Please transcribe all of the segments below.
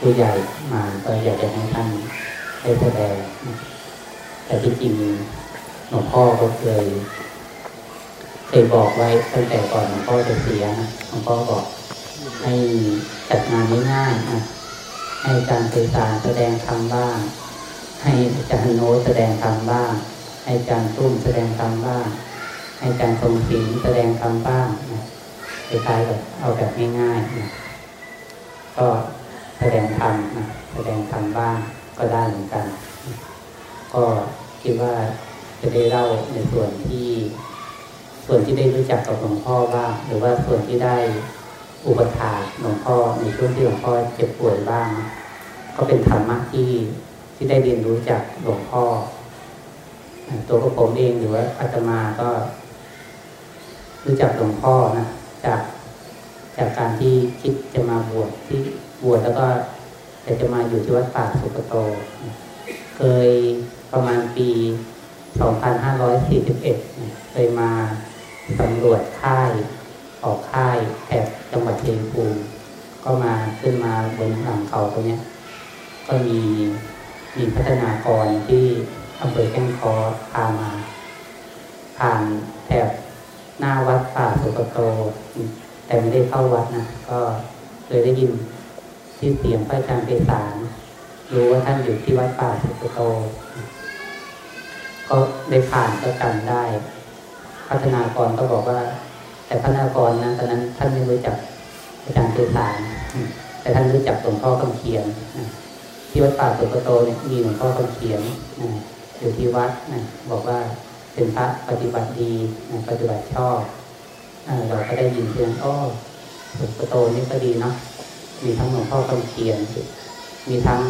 ผู้ใหญ่มาก็อยากจะให้ท่านได้แสดง แต่ที่จริงหลวงพ่อก็เคยเคยบอกไว้ตั้งแต่ก่อนหลวงพ่อจะเสียนะหลวงพ่อบอกให้จัดงานง่ายๆนะให้การสื่อสารแสดงธรรมบ้าง ให้อาจารย์โน้ตแสดงธรรมบ้าง ให้อาจารย์ตุ้มแสดงธรรมบ้าง ให้อาจารย์ทรงศิลแสดงธรรมบ้างนะคล้ายๆแบบเอาแบบง่ายๆนะก็ แสดงธรรมนะแสดงธรรมบ้างก็ได้เหมือนกัน ก็คิดว่าจะได้เล่าในส่วนที่ ส่วนที่ได้รู้จักกับหลวงพ่อบ้าง หรือว่าส่วนที่ได้อุปถาหลวงพ่อในช่วงที่หลวงพ่อเจ็บป่วยบ้าง ก็เป็นธรรมะที่ที่ได้เรียนรู้จากหลวงพ่อ ตัวกผมเองหรือว่าอาตมาก็ รู้จักหลวงพ่อนะจากจากการที่คิดจะมาบวชที่ บวชแล้วก็จะมาอยู่ที่วัดป่าสุกโต เคยประมาณปี 2541 เคยมาสำรวจค่ายออกค่ายแถบจังหวัดเชียงภูมิก็มาขึ้นมาบนหลังเขาตรงนี้ก็มีมีพัฒนากรที่อำเภอแก้งคอพามา ผ่านแถบหน้าวัดป่าสุกโต แต่ไม่ได้เข้าวัดนะ ก็เคยได้ยิน ที่เสียงพระอาจารย์เปสารรู้ว่าท่านอยู่ที่วัดป่าสุกโตก็ได้ผ่านก็จำได้ พัฒนากรก็บอกว่า แต่พัฒนากรนะตอนนั้นท่านไม่รู้จักอาจารย์เปสารแต่ท่านรู้จักหลวงพ่อคำเขียนที่วัดป่าสุกโตเนี่ยมีหลวงพ่อคำเขียนอยู่ที่วัดนะบอกว่าเป็นพระปฏิบัติดีนะปฏิบัติชอบเราก็ได้ยินเพียงอ้อสุกโตนี่ก็ดีเนาะ มีทั้งหลวงพ่อคำเขียน มีทั้ง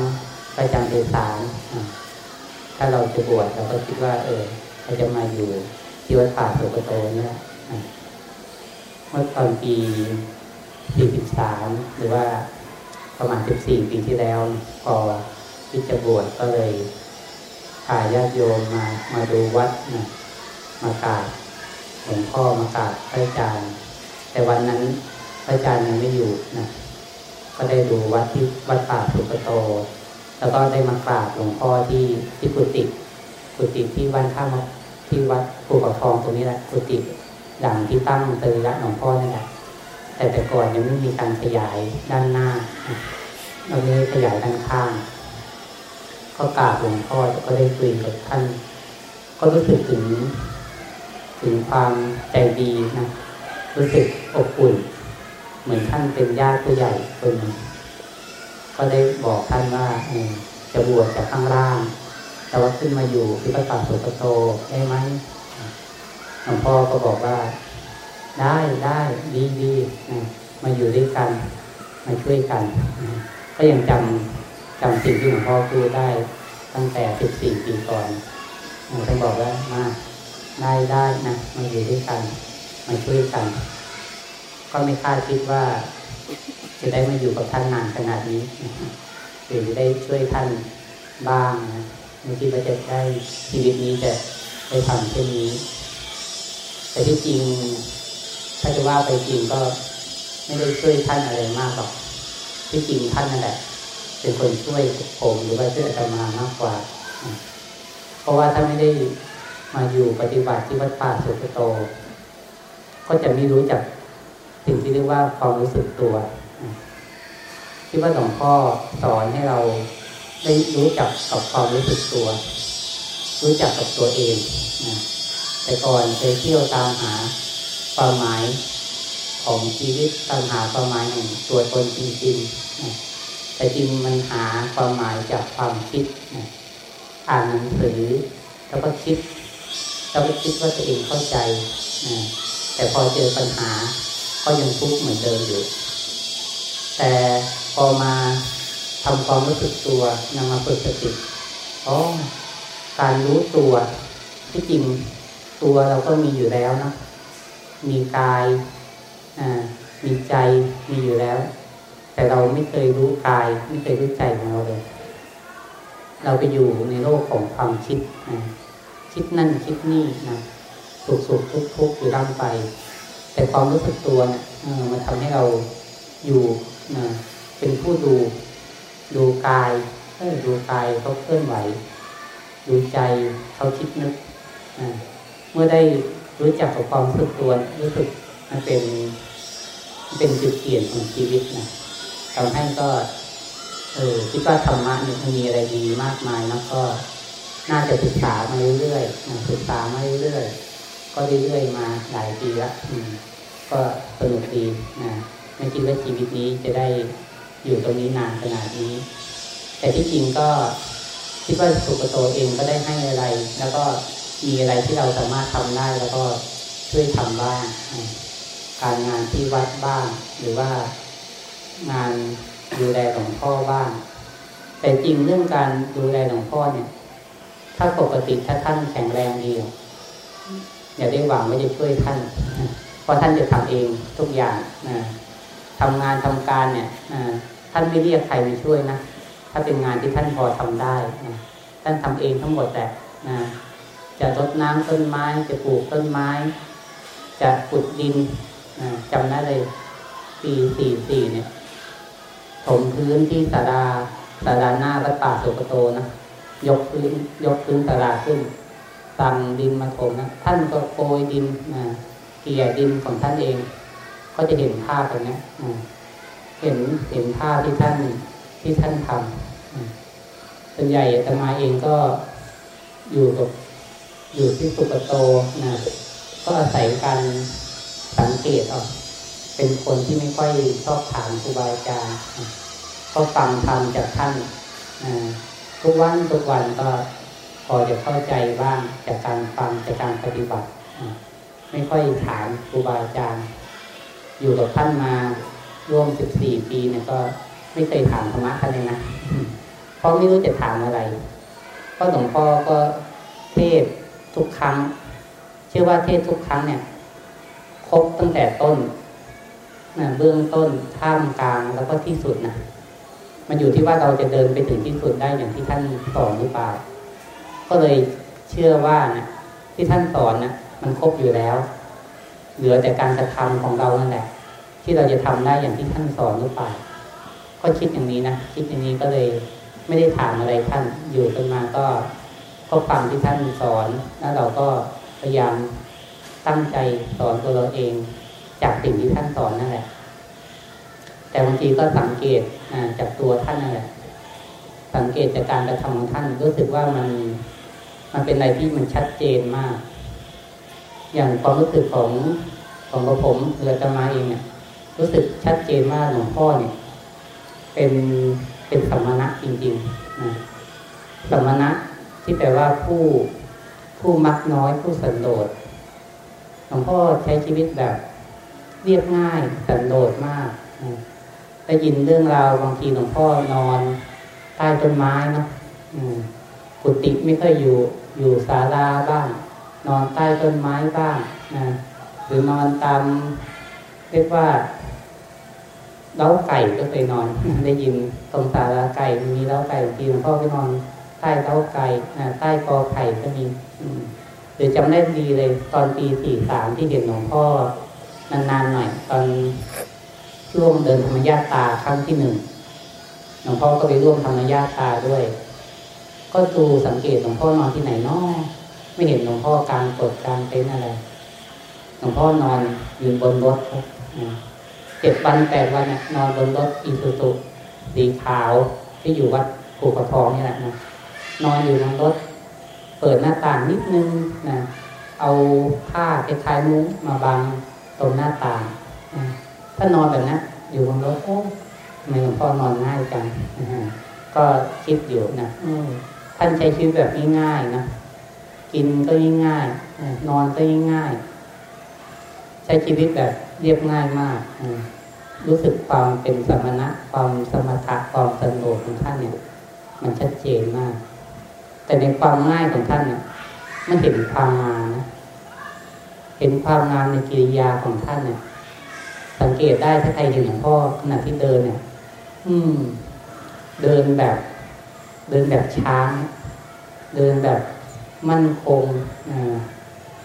อาจารย์เดสารถ้าเราจะบวชเราก็คิดว่า เออเราจะมาอยู่ที่วัดป่าสุกโตนี่แหละเมื่อตอนปี 43 หรือว่าประมาณ 14 ปีที่แล้ว พอที่จะบวชก็เลยพาญาติโยมมามาดูวัดนะมากราบหลวงพ่อมากราบพระอาจารย์ แต่วันนั้นพระอาจารย์ยังไม่อยู่นะ ก็ได้ดูวัดที่วัดป่าสุกโต แล้วก็ได้มากราบหลวงพ่อที่ที่กุฏิกุฏิที่วันข้ามที่วัดภูเขาทองตรงนี้แหละกุฏิดังที่ตั้งเตยระหลวงพ่อนี่แหละแต่แต่ก่อนยังไม่มีการขยายด้านหน้าเราเลยขยายด้านข้าง ก็กราบหลวงพ่อก็ได้คุยกับท่าน ก็รู้สึกถึง ถึงความใจดีนะรู้สึกอบอุ่น เหมือนท่านเป็นญาติผู้ใหญ่คนนึงก็ได้บอกท่านว่าจะบวชจากข้างล่าง แต่ว่าขึ้นมาอยู่ที่พระป่าสุกโตได้ไหมหลวงพ่อก็บอกว่า ได้ได้ดีดีมาอยู่ด้วยกัน มาช่วยกัน ก็ยังจำจำสิ่งที่หลวงพ่อพูดได้ตั้งแต่สิบสี่ปีก่อนท่านบอกว่ามาได้ได้นะมาอยู่ด้วยกัน มาช่วยกัน ก็ไม่คาดคิดว่าจะได้มาอยู่กับท่านนานขนาดนี้หรือได้ช่วยท่านบ้างนะไม่คิดว่าจะได้ชีวิตนี้จะได้ทำเช่นนี้ แต่ที่จริงถ้าจะว่าไปจริงก็ไม่ได้ช่วยท่านอะไรมากหรอก ที่จริงท่านนั่นแหละเป็นคนช่วยผมหรือว่าช่วยอาตมามากกว่า เพราะว่าถ้าไม่ได้มาอยู่ปฏิบัติที่วัดป่าสุกโต ก็จะไม่รู้จัก สิ่งที่เรียกว่าความรู้สึกตัวที่ว่าหลวงพ่อสอนให้เราได้รู้จักกับความรู้สึกตัว รู้จักกับตัวเองนะแต่ก่อนเคยเที่ยวตามหาความหมายของชีวิตตามหาความหมายของตัวตนจริงๆนะแต่จริงมันหาความหมายจากความคิดนะอ่านหนังสือแล้วก็คิดแล้วก็คิดว่าตัวเองเข้าใจนะแต่พอเจอปัญหา ก็ยังทุกข์เหมือนเดิมอยู่ แต่พอมาทำความรู้สึกตัวนำมาฝึกสติอ๋อการรู้ตัวที่จริงตัวเราก็มีอยู่แล้วนะมีกายมีใจมีอยู่แล้ว แต่เราไม่เคยรู้กาย ไม่เคยรู้ใจของเราเลย เราไปอยู่ในโลกของความคิดนะคิดนั่นคิดนี่นะสุขสุขทุกทุกอยู่ร่างไป แต่ความรู้สึกตัวเนี่ยมันทำให้เราอยู่นะเป็นผู้ดู ดูกายเออดูกายเขาเคลื่อนไหว ดูใจเขาคิดนึกเมื่อได้รู้จักกับความรู้สึกตัวรู้สึกมันเป็นเป็นจุดเปลี่ยนของชีวิตนะทำให้ก็ เออคิดว่าธรรมะนี่มันมีอะไรดีมากมายแล้วก็น่าจะศึกษามาเรื่อยๆศึกษามาเรื่อยๆ ก็เรื่อยๆมาหลายปีล้วก็สนุกดีนะไม่คิดว่าชีวิตนี้จะได้อยู่ตรงนี้นานขนาดนี้ แต่ที่จริงก็คิดว่าสุกโตเองก็ได้ให้อะไร แล้วก็มีอะไรที่เราสามารถทำได้แล้วก็ช่วยทำบ้างการงานที่วัดบ้าง หรือว่างานดูแลหลวงพ่อบ้าง แต่จริงเรื่องการดูแลหลวงพ่อเนี่ย ถ้าปกติถ้าท่านแข็งแรงดี อย่าได้หวังว่าจะช่วยท่าน เพราะท่านจะทำเองทุกอย่างนะทำงานทำการเนี่ยท่านไม่เรียกใครมาช่วยนะถ้าเป็นงานที่ท่านพอทำได้นะท่านทำเองทั้งหมดแต่นะจะรดน้ำต้นไม้ จะปลูกต้นไม้ จะขุดดินจำได้เลยปีสี่สี่เนี่ยถมพื้นที่สาราสาราหน้าวัดป่าสุกโตนะยกพื้นยกพื้นสาราขึ้น ตังดินมาถมนะท่านก็โกยดินนะเกี่ยดินของท่านเอง ก็จะเห็นภาพตรงนี้เห็นเห็นภาพที่ท่านที่ท่านทำส่วนใหญ่ตมาเองก็อยู่กับอยู่ที่สุกโตนะก็อาศัยการสังเกตออกเป็นคนที่ไม่ค่อยชอบถามครูบาอาจารย์ก็ฟังธรรมจากท่านทุกวันทุกวันก็ อจะเข้าใจบ้างจากการฟังจากการปฏิบัติ ไม่ค่อยถามครูบาอาจารย์อยู่กับท่านมาร่วมสิบสี่ปีเนี่ยก็ไม่เคยถามธรรมะท่านเลยนะเพราะไม่รู้จะถามอะไรเพราะหลวงพ่อก็เทศทุกครั้ง เชื่อว่าเทศทุกครั้งเนี่ย ครบตั้งแต่ต้นนะเบื้องต้นท่ามกลางแล้วก็ที่สุดนะมันอยู่ที่ว่าเราจะเดินไปถึงที่สุดได้อย่างที่ท่านสอนหรือเปล่า ก็เลยเชื่อว่านะที่ท่านสอนนะมันครบอยู่แล้ว เหลือแต่การกระทำของเรานั่นแหละ ที่เราจะทำได้อย่างที่ท่านสอนหรือเปล่าก็คิดอย่างนี้นะคิดอย่างนี้ก็เลยไม่ได้ถามอะไรท่านอยู่จนมาก็ก็ฟังที่ท่านสอนแล้วเราก็พยายามตั้งใจสอนตัวเราเอง จากสิ่งที่ท่านสอนนั่นแหละ แต่บางทีก็สังเกตจากตัวท่านนั่นแหละสังเกตจากการกระทำของท่านรู้สึกว่ามัน มันเป็นอะไรที่มันชัดเจนมาก อย่างความรู้สึกของของกระผมเรือจะมาเองเนี่ย รู้สึกชัดเจนมากหลวงพ่อเนี่ย เป็นเป็นสมณะจริงๆนะสมณะที่แปลว่าผู้ผู้มักน้อยผู้สันโดษหลวงพ่อใช้ชีวิตแบบ เรียบง่ายสันโดษมากได้ยินเรื่องราวบางทีหลวงพ่อนอนใต้ต้นไม้เนาะกุฏิไม่ค่อยอยู่ อยู่ศาลาบ้าง นอนใต้ต้นไม้บ้างนะหรือนอนตามเรียกว่าเล้าไก่ก็เคยนอน ได้ยินตรงศาลาไก่มีเล้าไก่ทีหลวงพ่อไปนอนใต้เล้าไก่นะใต้กอไข่ก็มีหรือจำได้ดีเลย ตอนปีสี่สามที่เห็นหลวงพ่อนานๆหน่อย ตอนร่วมเดินธรรมญาตาครั้งที่หนึ่งหลวงพ่อก็ไปร่วมธรรมญาตาด้วย ก็ดูสังเกตหลวงพ่อนอนที่ไหนนาะไม่เห็นหลวงพ่อกลางกดกางเต็นอะไรหลวงพ่อนอนอยืนบนรถเจ็ดวันแปดวันนอนบนรถอีซูซุสีขาวที่อยู่วัดกูกระทองนี่แหละนะนอนอยู่บนรถ เปิดหน้าต่างนิดนึงนะเอาผ้าคล้ายๆมุ้งมาบังตรงหน้าต่างถ้านอนแบบนั้นอยู่บนรถโอ้ทำไมหลวงพ่อนอนง่ายจังก็คิดอยู่นะ ท่านใช้ชีวิตแบบง่ายๆนะกินก็ง่ายๆนอนก็ง่ายๆใช้ชีวิตแบบเรียบง่ายมากรู้สึกความเป็นสมณะความสมถะความสงบของท่านเนี่ย มันชัดเจนมาก แต่ในความง่ายของท่านเนี่ยมันเห็นความงามนะเห็นความงามในกิริยาของท่านเนี่ย สังเกตได้ถ้าใครเห็นหลวงพ่อขณะที่เดินเนี่ย อืม เดินแบบ เดินแบบช้าง เดินแบบมั่นคง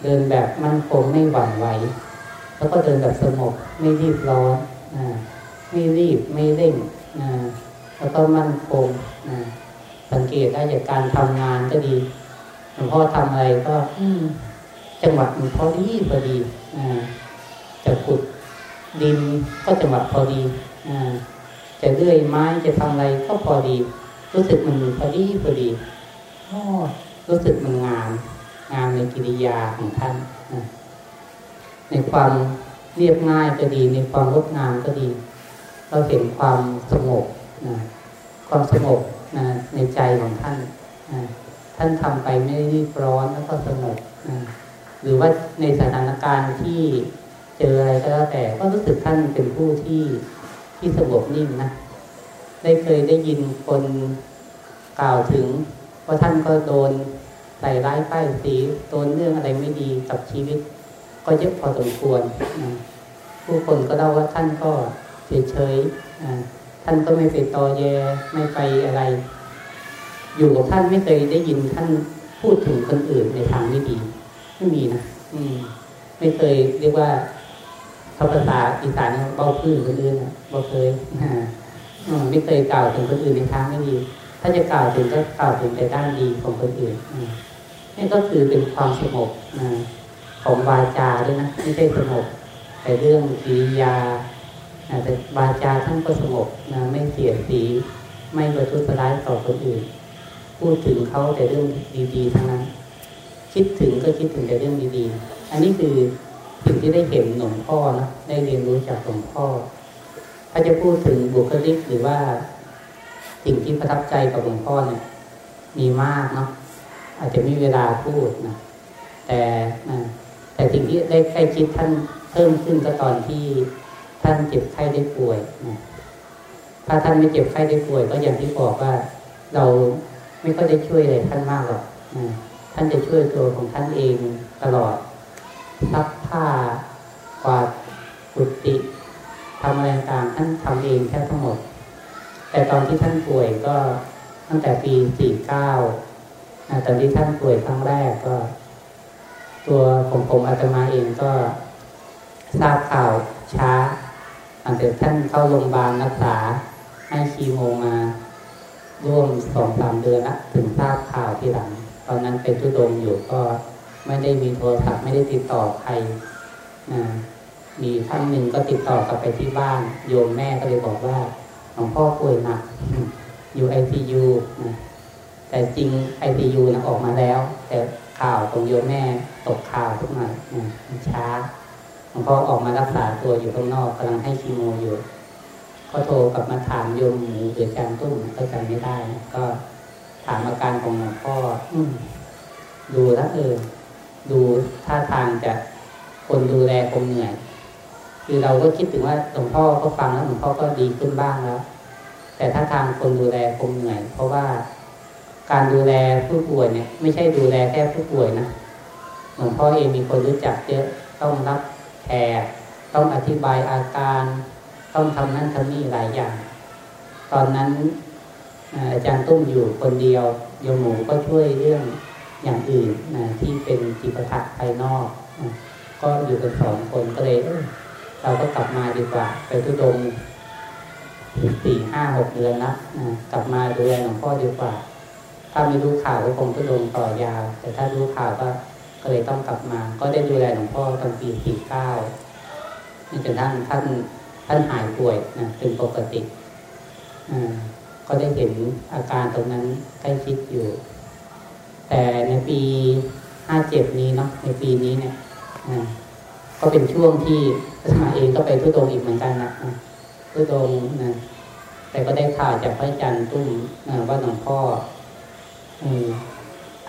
เดินแบบมั่นคงไม่หวั่นไหว แล้วก็เดินแบบสงบไม่รีบร้อนไม่รีบไม่เร่งแล้วก็มั่นคงสังเกตได้จากการทำงานก็ดีหลวงพ่อทำอะไรก็ อืจังหวะมันพอดีพอดีจะขุดดินก็จังหวะพอดีจะเลื่อยไม้จะทำอะไรก็พอดี รู้สึกมันพอดีพอดีรู้สึกมันงามงามในกิริยาของท่านในความเรียบง่ายก็ดี ในความงดงามก็ดี เราเห็นความสงบนะความสงบนะในใจของท่านนะท่านทำไปไม่ได้รีบร้อนแล้วก็สงบนะหรือว่าในสถานการณ์ที่เจออะไรก็แล้วแต่ก็รู้สึกท่านเป็นผู้ที่ที่สงบนิ่งนะ ได้เคยได้ยินคนกล่าวถึงว่าท่านก็โดนใส่ร้ายป้ายสีโดนเรื่องอะไรไม่ดีกับชีวิต ก็เยอะพอสมควรผู้คนก็เล่าว่าท่านก็เฉยๆท่านก็ไม่ไปตอแยไม่ไปอะไร อยู่กับท่านไม่เคยได้ยินท่านพูดถึงคนอื่นในทางไม่ดีไม่มีนะอืม ไม่เคยเรียกว่าภาษาอีสานเบาพื้นคนอื่นเบาเคย ไม่เคยกล่าวถึงคนอื่นในทางไม่ดี ถ้าจะกล่าวถึงก็กล่าวถึงแต่ด้านดีของคนอื่นนี่ก็คือเป็นความสงบของวาจาด้วยนะไม่ใช่สงบแต่เรื่องกิริยาแต่วาจาท่านก็สงบนะไม่เสียสี ไม่ประทุษร้ายต่อคนอื่น พูดถึงเขาแต่เรื่องดีๆทั้งนั้น คิดถึงก็คิดถึงแต่เรื่องดีๆ อันนี้คือสิ่งที่ได้เห็นหลวงพ่อนะได้เรียนรู้จากหลวงพ่อ ถ้าจะพูดถึงบุคลิกหรือว่าสิ่งที่ประทับใจกับหลวงพ่อเนี่ย มีมากเนาะอาจจะไม่เวลาพูดนะแต่แต่สิ่งที่ได้ใกล้ชิดท่านเพิ่มขึ้นก็ตอนที่ท่านเจ็บไข้ได้ป่วยนะถ้าท่านไม่เจ็บไข้ได้ป่วย ก็อย่างที่บอกว่าเราไม่ก็ได้ช่วยอะไรท่านมากหรอกท่านจะช่วยตัวของท่านเองตลอดซักผ้ากวาดกุฏิ ทำอะไรต่างท่านทำเองแค่ทั้งหมด แต่ตอนที่ท่านป่วยก็ตั้งแต่ปีสี่เก้าตอนที่ท่านป่วยครั้งแรกก็ ตัวผมผมอาตมาเองก็ทราบข่าวช้าหลังจากท่านเข้าโรงพยาบาลรักษาให้คีโมมาร่วมสองสามเดือนละถึงทราบข่าวที่หลัง ตอนนั้นเป็นทุดงอยู่ก็ไม่ได้มีโทรศัพท์ไม่ได้ติดต่อใครนะ มีครั้งหนึ่งก็ติดต่อกลับไปที่บ้าน โยมแม่ก็เลยบอกว่าหลวงพ่อป่วยหนักอยู่ไอซียูนะแต่จริงไอซียูนะออกมาแล้ว แต่ข่าวตรงโยมแม่ตกข่าวทุกหน่อยช้าหลวงพ่อออกมารักษาตัวอยู่ข้างนอกกำลังให้คีโมอยู่ ก็โทรกลับมาถามโยมหมูหรือจารตุ้มก็จำไม่ได้ก็ถามอาการของหลวงพ่ออืดูแล้วเออดูท่าทางจะคนดูแลคงเหนื่อย คือเราก็คิดถึงว่าหลวงพ่อก็ฟังแล้วหลวงพ่อก็ดีขึ้นบ้างแล้ว แต่ถ้าทางคนดูแลคงเหนื่อย เพราะว่าการดูแลผู้ป่วยเนี่ย ไม่ใช่ดูแลแค่ผู้ป่วยนะหลวงพ่อเองมีคนรู้จักเยอะต้องรับแขกต้องอธิบายอาการ ต้องทำนั่นทำนี่หลายอย่าง ตอนนั้นอาจารย์ตุ้มอยู่คนเดียวโยมหมูก็ช่วยเรื่องอย่างอื่นนะที่เป็นจิตพัทภายนอกนะก็อยู่กันสองคนก็เลย เราก็กลับมาดีกว่า ไปทุดงสี่ห้าหกเดือนละนะกลับมาดูแลหลวงพ่อดีกว่า ถ้าไม่รู้ข่าวก็คงทุดงต่อยาว แต่ถ้ารู้ข่าวก็ก็เลยต้องกลับมา ก็ได้ดูแลหลวงพ่อตอนปีสี่เก้าจนท่านท่านท่านหายป่วยนะเป็นปกติอก็ได้เห็นอาการตรงนั้นใกล้ชิดอยู่ แต่ในปีห้าเจ็ดนี้เนาะในปีนี้เนี่ย ก็เป็นช่วงที่สมาเองก็ไปทุดงอีกเหมือนกันนะทุดงนะแต่ก็ได้ข่าวจากพระอาจารย์ตุ้มว่าหลวงพ่อ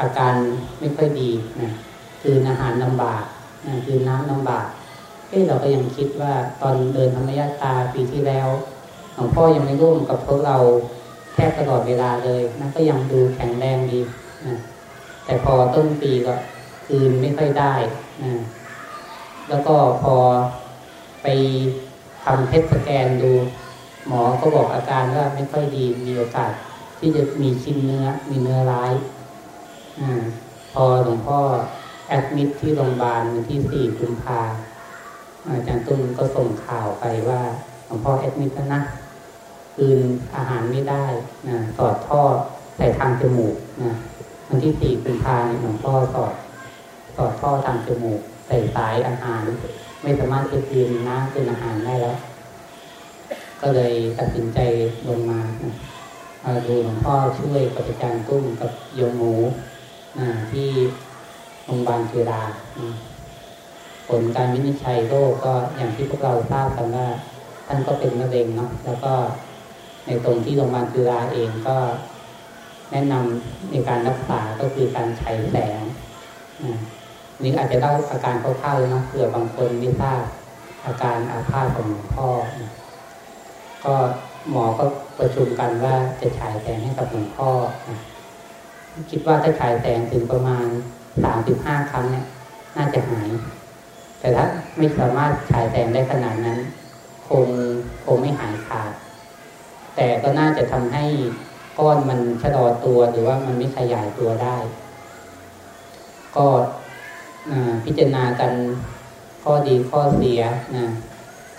อาการไม่ค่อยดีนะคืออาหารลำบากนะคือน้ำลำบากเอ้เราก็ยังคิดว่าตอนเดินธรรมยาตาปีที่แล้วหลวงพ่อยังไม่ร่วมกับพวกเราแค่ตลอดเวลาเลยนั่นก็ยังดูแข็งแรงดีนะแต่พอต้นปีก็คืนไม่ค่อยได้นะ แล้วก็พอไปทำเพชสแกนดู หมอก็บอกอาการว่าไม่ค่อยดีมีโอกาส ที่จะมีชิ้นเนื้อมีเนื้อร้ายอพอหลวงพ่อแอดมิดที่โรงพยาบาลวันที่สี่กุมภาอาจารย์ตุ้มก็ส่งข่าวไปว่าหลวงพ่อแอดมิดนะคืนอาหารไม่ได้นะสอดท่อใส่ทางจมูกนะวันที่สี่กุมภาหลวงพ่อสอดสอดท่อทางจมูก ใส่สายอาหาร ไม่สามารถจะกินน้ำเป็นอาหารได้แล้ว ก็เลยตัดสินใจลงมานะดูหลวงพ่อช่วยกับอาจารย์ตุ้มกับโยมหมูที่โรงพยาบาลจุฬาผลการวินิจฉัยโรคก็อย่างที่พวกเราทราบกันว่าท่านก็เป็นมะเร็งเนาะแล้วก็ในตรงที่โรงพยาบาลจุฬาเองก็แนะนำในการรักษาก็คือการใช้แสง นี่อาจจะเล่าอาการคร่าวๆนะเผื่อบางคนไม่ทราบอาการอาภาษของหลวงพ่อก็หมอก็ประชุมกันว่าจะฉายแสงให้กับหลวงพ่อคิดว่าถ้าฉายแสงถึงประมาณสามสิบห้าครั้งเนี่ย น่าจะหาย แต่ถ้าไม่สามารถฉายแสงได้ขนาดนั้น คงคงไม่หายขาด แต่ก็น่าจะทำให้ก้อนมันชะลอตัวหรือว่ามันไม่ขยายตัวได้ ก็ พิจารณากันข้อดีข้อเสียนะ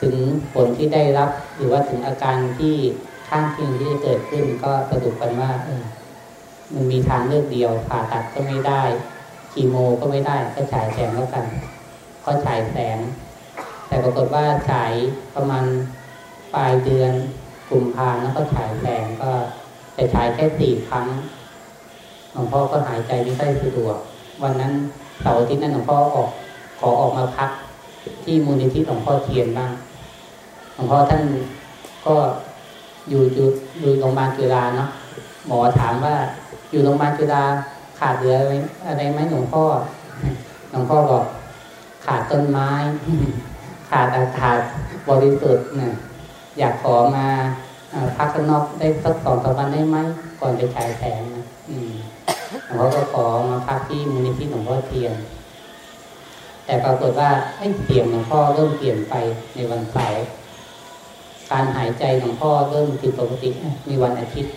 ถึงผลที่ได้รับหรือว่าถึงอาการที่ข้างเคียงที่จะเกิดขึ้นก็สรุปกันว่ามันมีทางเลือกเดียวผ่าตัดก็ไม่ได้คีโมก็ไม่ได้ก็ฉายแสงแล้วกัน ก็ฉายแสง แต่ปรากฏว่าฉายประมาณปลายเดือนกลุ่มพานแล้วก็ฉายแสงก็แต่ฉายแค่สี่ครั้งหลวงพ่อก็หายใจไม่ค่อยสะดวก วันนั้นเสาร์ที่นั้นหลวงพ่อออกขอออกมาพัก ที่มูลนิธิหลวงพ่อเทียนบ้างหลวงพ่อท่านก็อยู่อยู่อยู่โรงพยาบาลจุฬาเนาะหมอถามว่าอยู่โรงพยาบาลจุฬาขาดเหลืออะไรไหมหลวงพ่อหลวงพ่อบอกขาดต้นไม้ ขาดอากาศบริสุทธิ์เนะอยากขอมาพักข้างนอกได้สักสองสามวันได้ไหมก่อนไปฉายแสงนะ ลวงพ่อก็ขอมาพักที่มูลนิธิหลวงพ่อเทียน แต่ปรากฏว่าไอ้เสียงหลวงพ่อเริ่มเปลี่ยนไปในวันเสาร์การหายใจหลวงพ่อเริ่มผิดปกติในวันอาทิตย์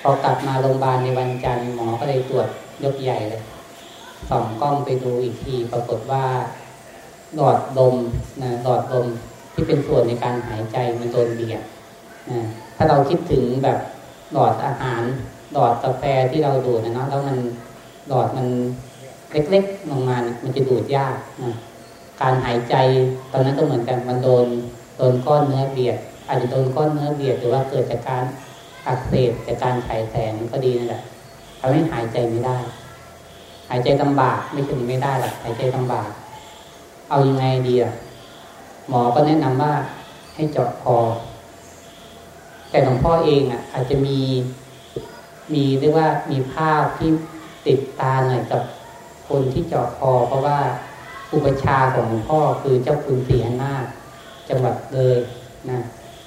พอกลับมาโรงพยาบาลในวันจันทร์หมอก็เลยตรวจยกใหญ่เลยส่องกล้องไปดูอีกที ปรากฏว่าหลอดลมนะหลอดลมที่เป็นส่วนในการหายใจมันโดนเบียดนะถ้าเราคิดถึงแบบหลอดอาหาร หลอดกาแฟที่เราดูดนะเนาะแล้วมันหลอดมันเล็กๆลงมานะมันจะดูดยากนะการหายใจตอนนั้นก็เหมือนกันมันโดนโดนก้อนเนื้อเบียดอาจจะโดนก้อนเนื้อเบียดหรือว่าเกิดจากการอักเสบจากการฉายแสงก็ดีนั่นแหละทำให้หายใจไม่ได้ หายใจลำบากไม่ถึงไม่ได้หรอกหายใจลำบาก เอาอยัางไงดีอะหมอก็แนะนำว่าให้เจาะคอแต่หลวงพ่อเองอะ อาจจะมี มีเรียกว่ามีภาพที่ติดตาหน่อยกับคนที่เจาะคอ เพราะว่าอุปชาของหลวงพ่อคือเจ้าคุณศรีหนาจังหวัดเลยนะ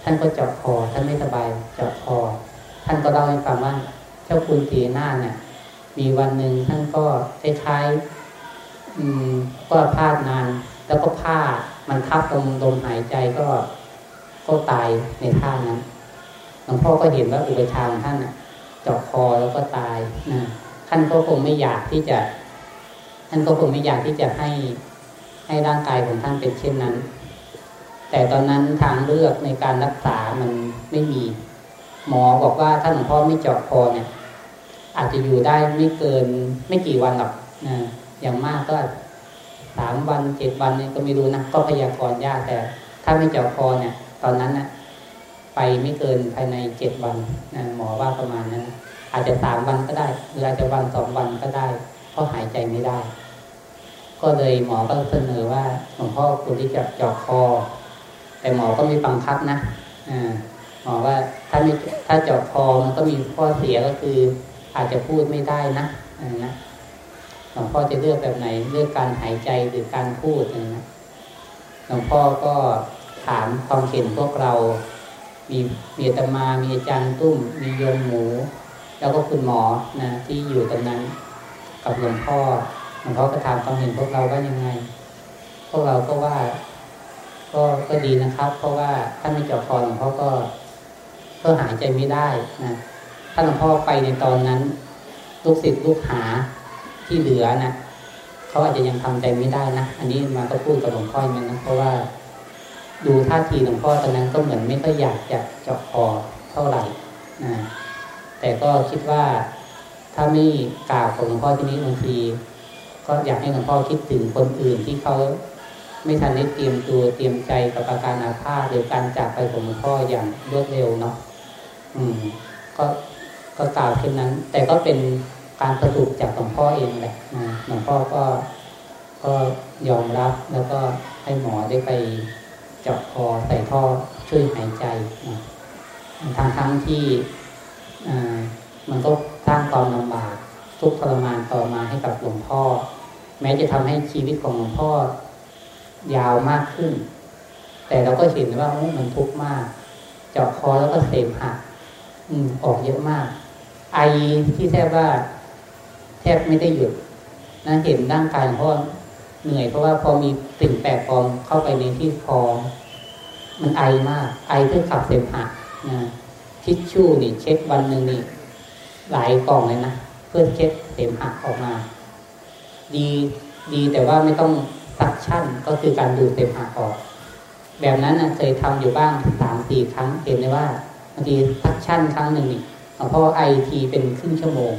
ท่านก็เจาะคอท่านไม่สบายเจาะคอ ท่านก็เล่าให้ฟังว่าเจ้าคุณเสีหน้าเนี่ย มีวันหนึ่งท่านก็คล้ายๆอืมก็พลาดนาน แล้วก็พลาดมันทับตรงลมหายใจก็ก็ตายในท่านั้นหลวงพ่อก็เห็นว่าอุปชาของท่านเจาะคอแล้วก็ตายนะท่านก็คงไม่อยากที่จะ ท่านก็คงไม่อยากที่จะให้ให้ร่างกายของท่านเป็นเช่นนั้น แต่ตอนนั้นทางเลือกในการรักษามันไม่มี หมอบอกว่าถ้าหลวงพ่อไม่เจาะคอเนี่ย อาจจะอยู่ได้ไม่เกินไม่กี่วันหรอกนะอย่างมากก็สามวันเจ็ดวันเนี่ยก็ไม่รู้นะก็พยากรณ์ยากแต่ ถ้าไม่เจาะคอเนี่ย ตอนนั้นนะ่ะ ไปไม่เกินภายในเจ็ดวันนะหมอว่าประมาณนั้นอาจจะสามวันก็ได้หรืออาจจะวันสองวันก็ได้ เพราะหายใจไม่ได้ ก็เลยหมอก็เสนอว่าหลวงพ่อคุณที่จะเจาะคอ แต่หมอก็ไม่บังคับนะอ่าหมอว่าถ้าไม่ถ้าเจาะคอมันก็มีข้อเสียก็คือ อาจจะพูดไม่ได้นะนะหลวงพ่อจะเลือกแบบไหนเลือกการหายใจหรือการพูดนะหลวงพ่อก็ถามความเห็นพวกเรา มีมีตมา มีอาจารย์ตุ้ม มีโยมหมู แล้วก็คุณหมอนะที่อยู่ตรงนั้น กับหลวงพ่อหลวงพ่อก็ถามความเห็นพวกเราว่ายังไง พวกเราก็ว่า ก็ก็ดีนะครับ เพราะว่าท่านไม่เจาะคอหลวงพ่อก็ก็หายใจไม่ได้นะถ้าหลวงพ่อไปในตอนนั้น ลูกศิษย์ลูกหาที่เหลือนะเขาอาจจะยังทำใจไม่ได้นะ อันนี้มาก็พูดกับหลวงพ่อมันนะเพราะว่า ดูท่าทีหลวงพ่อตอนนั้นก็เหมือนไม่ค่อยอยากจะเจะคอเท่าไหร่นะแต่ก็คิดว่าถ้าไม่กล่าวกับหลวงพ่อที่นี้บางทีก็อยากให้หลวงพ่อคิดถึงคนอื่นที่เขาไม่ทันได้เตรียมตัวเตรียมใจกับอาการอาภาษหรือการจากไปของหลวงพ่ออย่างรวดเร็วเนาะอืม ก็ก็กล่าวเช่นนั้น แต่ก็เป็นการสรุปจากหลวงพ่อเองแหละนะหลวงพ่อก็ก็ยอมรับแล้วก็ให้หมอได้ไป จาะคอใส่ท่อช่วยหายใจนะทางทั้งที่มันก็สร้างความลำบากทุกทรมานต่อมาให้กับหลวงพ่อ แม้จะทำให้ชีวิตของหลวงพ่อยาวมากขึ้น แต่เราก็เห็นว่ามันทุกข์มากเจาะคอแล้วก็เสมหะอืมออกเยอะมาก ไอที่แทบว่า แทบไม่ได้หยุดนะเห็นร่างกายของพ่อเหนื่อยเพราะว่าพอมีสิ่งแปลกปลอมเข้าไปในที่คอ มันไอมาก ไอเพื่อขับเสมหะนะทิชชู่นี่เช็ดวันหนึ่งนี่หลายกล่องเลยนะเพื่อเช็ดเสมหะออกมา ดีดีแต่ว่าไม่ต้องสักชั่นก็คือการดูดเสมหะออก แบบนั้นนะเคยทำอยู่บ้างสามสี่ครั้งเห็นเลยว่าบางทีสักชั่นครั้งหนึ่งนี่เพราะไอทีเป็นครึ่งชั่วโมง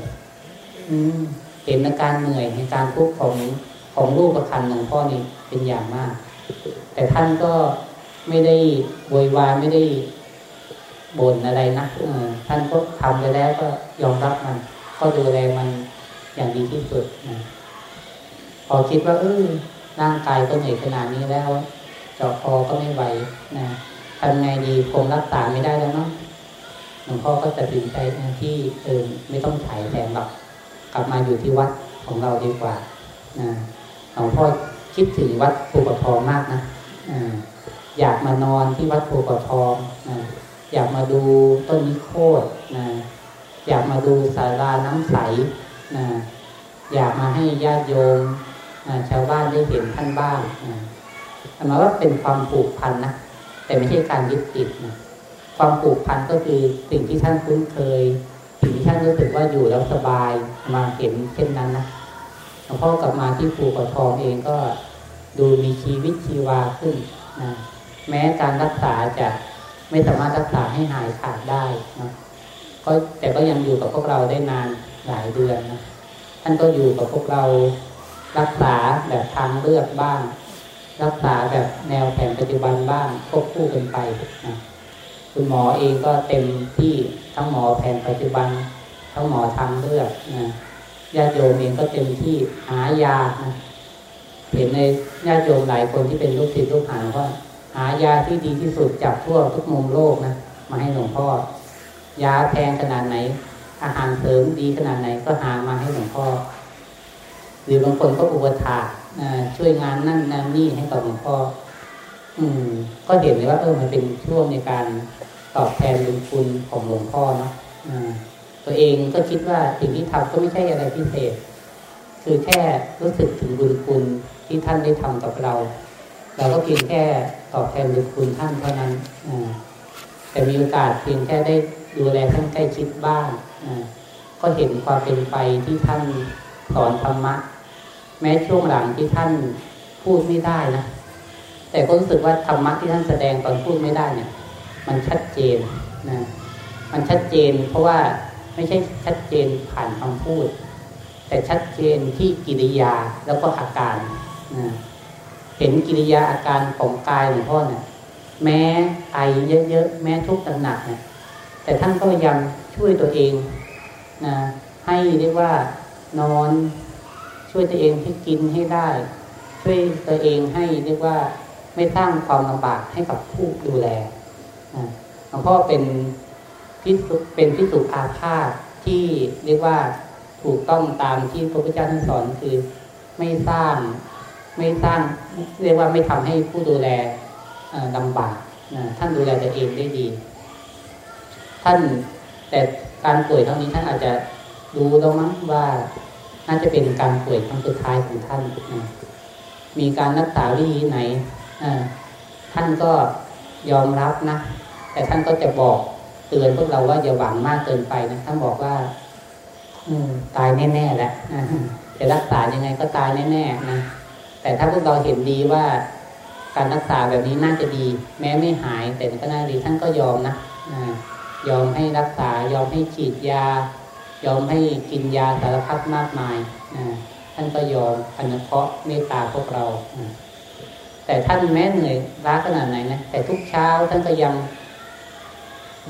อืมเห็นอาการเหนื่อยในการทุกข์ของของลูกประคันของพ่อนี่เป็นอย่างมาก แต่ท่านก็ ไม่ได้โวยวายไม่ได้บ่นอะไรนะท่านก็ทำไปแล้วก็ยอมรับมัน ก็ดูแลมันอย่างดีที่สุดนะพอคิดว่า เออร่างกายก็เหนื่อยขนาดนี้แล้วจอคอก็ไม่ไหวนะทำไงดีคงรักษาไม่ได้แล้วเนาะหลวงพ่อก็ตัดสินใจที่เออไม่ต้องฉายแสงหรอกกลับมาอยู่ที่วัดของเราดีกว่านะหลวงพ่อคิดถึงวัดภูกระทอมากนะอ อยากมานอนที่วัดภูกระทองนะอยากมาดูต้นนิโคตนะอยากมาดูศาลาน้ำใสนะอยากมาให้ญาติโยมชาวบ้านได้เห็นท่านบ้างอันมาว่าเป็นความผูกพันนะแต่ไม่ใช่การยึดติดนะความผูกพันก็คือสิ่งที่ท่านคุ้นเคย สิ่งที่ท่านรู้สึกว่าอยู่แล้วสบายมาเห็นเช่นนั้นนะหลวงพ่อกลับมาที่ภูกระทองเองก็ดูมีชีวิตชีวาขึ้นนะ แม้การรักษาจะไม่สามารถรักษาให้หายขาดได้นะก็แต่ก็ยังอยู่กับพวกเราได้นานหลายเดือนนะท่านก็อยู่กับพวกเรารักษาแบบทางเลือกบ้าง รักษาแบบแนวแผนปัจจุบันบ้างควบคู่กันไปนะคุณหมอเองก็เต็มที่ทั้งหมอแผนปัจจุบัน ทั้งหมอทางเลือกนะญาติโยมเองก็เต็มที่หายานะเห็นในญาติโยมหลายคนที่เป็นลูกศิษย์ลูกหาว่าายาที่ดีที่สุดจากทั่วทุกมุมโลกนะมาให้หลวงพ่อ ยาแพงขนาดไหน อาหารเสริมดีขนาดไหนก็หามาให้หลวงพ่อ หรือบางคนก็อุปถาช่วยงานนั่นนั่นนี่ให้กับหลวงพ่อ อืม ก็เห็นเลยว่าเออมันเป็นช่วงในการตอบแทนบุญคุณของหลวงพ่อเนาะตัวเองก็คิดว่าสิ่งที่ทำก็ไม่ใช่อะไรพิเศษ คือแค่รู้สึกถึงบุญคุณที่ท่านได้ทำกับเรา เราก็เพียงแค่ ตอบแทนบุญคุณท่านเท่านั้นแต่มีโอกาสเพียงแค่ได้ดูแลท่านใกล้ชิดบ้างก็เห็นความเป็นไปที่ท่านสอนธรรมะ แม้ช่วงหลังที่ท่านพูดไม่ได้นะแต่ก็รู้สึกว่าธรรมะที่ท่านแสดงตอนพูดไม่ได้เนี่ย มันชัดเจนนะมันชัดเจน เพราะว่าไม่ใช่ชัดเจนผ่านคำพูด แต่ชัดเจนที่กิริยาแล้วก็อาการนะ เห็นกิริยาอาการของกายหลวงพ่อเนี่ยแม้ไอเยอะๆแม้ทุกข์หนักเนี่ยแต่ท่านก็ยังช่วยตัวเองนะให้เรียกว่านอนช่วยตัวเองให้กินให้ได้ ช่วยตัวเองให้เรียกว่าไม่สร้างความลำบากให้กับผู้ดูแลหลวงพ่อเป็นพิสุเป็นพิสุอาภาษที่เรียกว่าถูกต้องตามที่พระพุทธเจ้าท่านสอนคือไม่สร้าง ไม่สร้างเรียกว่าไม่ทำให้ผู้ดูแลลำบากท่านดูแลตัวเองได้ดี ท่านแต่การป่วยเท่านี้ท่านอาจจะรู้แล้วมั้งว่าน่าจะเป็นการป่วยครั้งสุดท้ายของท่านมีการรักษาวิธีไหนท่านก็ยอมรับนะ แต่ท่านก็จะบอกเตือนพวกเราว่าอย่าหวังมากเกินไปนะท่านบอกว่าอืตายแน่ๆแหละจะรักษายังไงก็ตายแน่ๆนะ แต่ถ้าพวกเราเห็นดีว่าการรักษาแบบนี้น่าจะดี แม้ไม่หายแต่ก็น่าดีท่านก็ยอมนะยอมให้รักษายอมให้ฉีดยา ยอมให้กินยาสารพัดมากมายท่านก็ยอมอนุเคราะห์เมตตาพวกเราแต่ท่านแม้เหนื่อยล้าขนาดไหนนะแต่ทุกเช้าท่านก็ยัง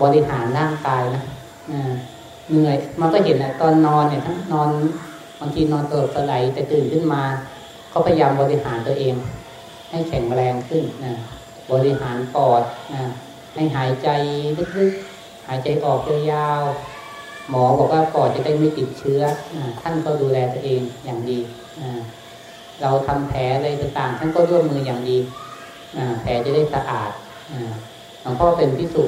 บริหารร่างกายนะเหนื่อยมันก็เห็นนะตอนนอนเนี่ยทั้งนอนบางทีนอนตัวสไลแต่ตื่นขึ้นมา ก็พยายามบริหารตัวเอง ให้แข็งแรงขึ้นนะบริหารปอดนะให้หายใจลึกๆหายใจออกยาวๆหมอบอกว่าปอดจะได้ไม่ติดเชื้อท่านก็ดูแลตัวเองอย่างดีเราทำแผลอะไรต่างๆท่านก็ร่วมมืออย่างดีแผลจะได้สะอาดหลวงพ่อเป็นพิสุ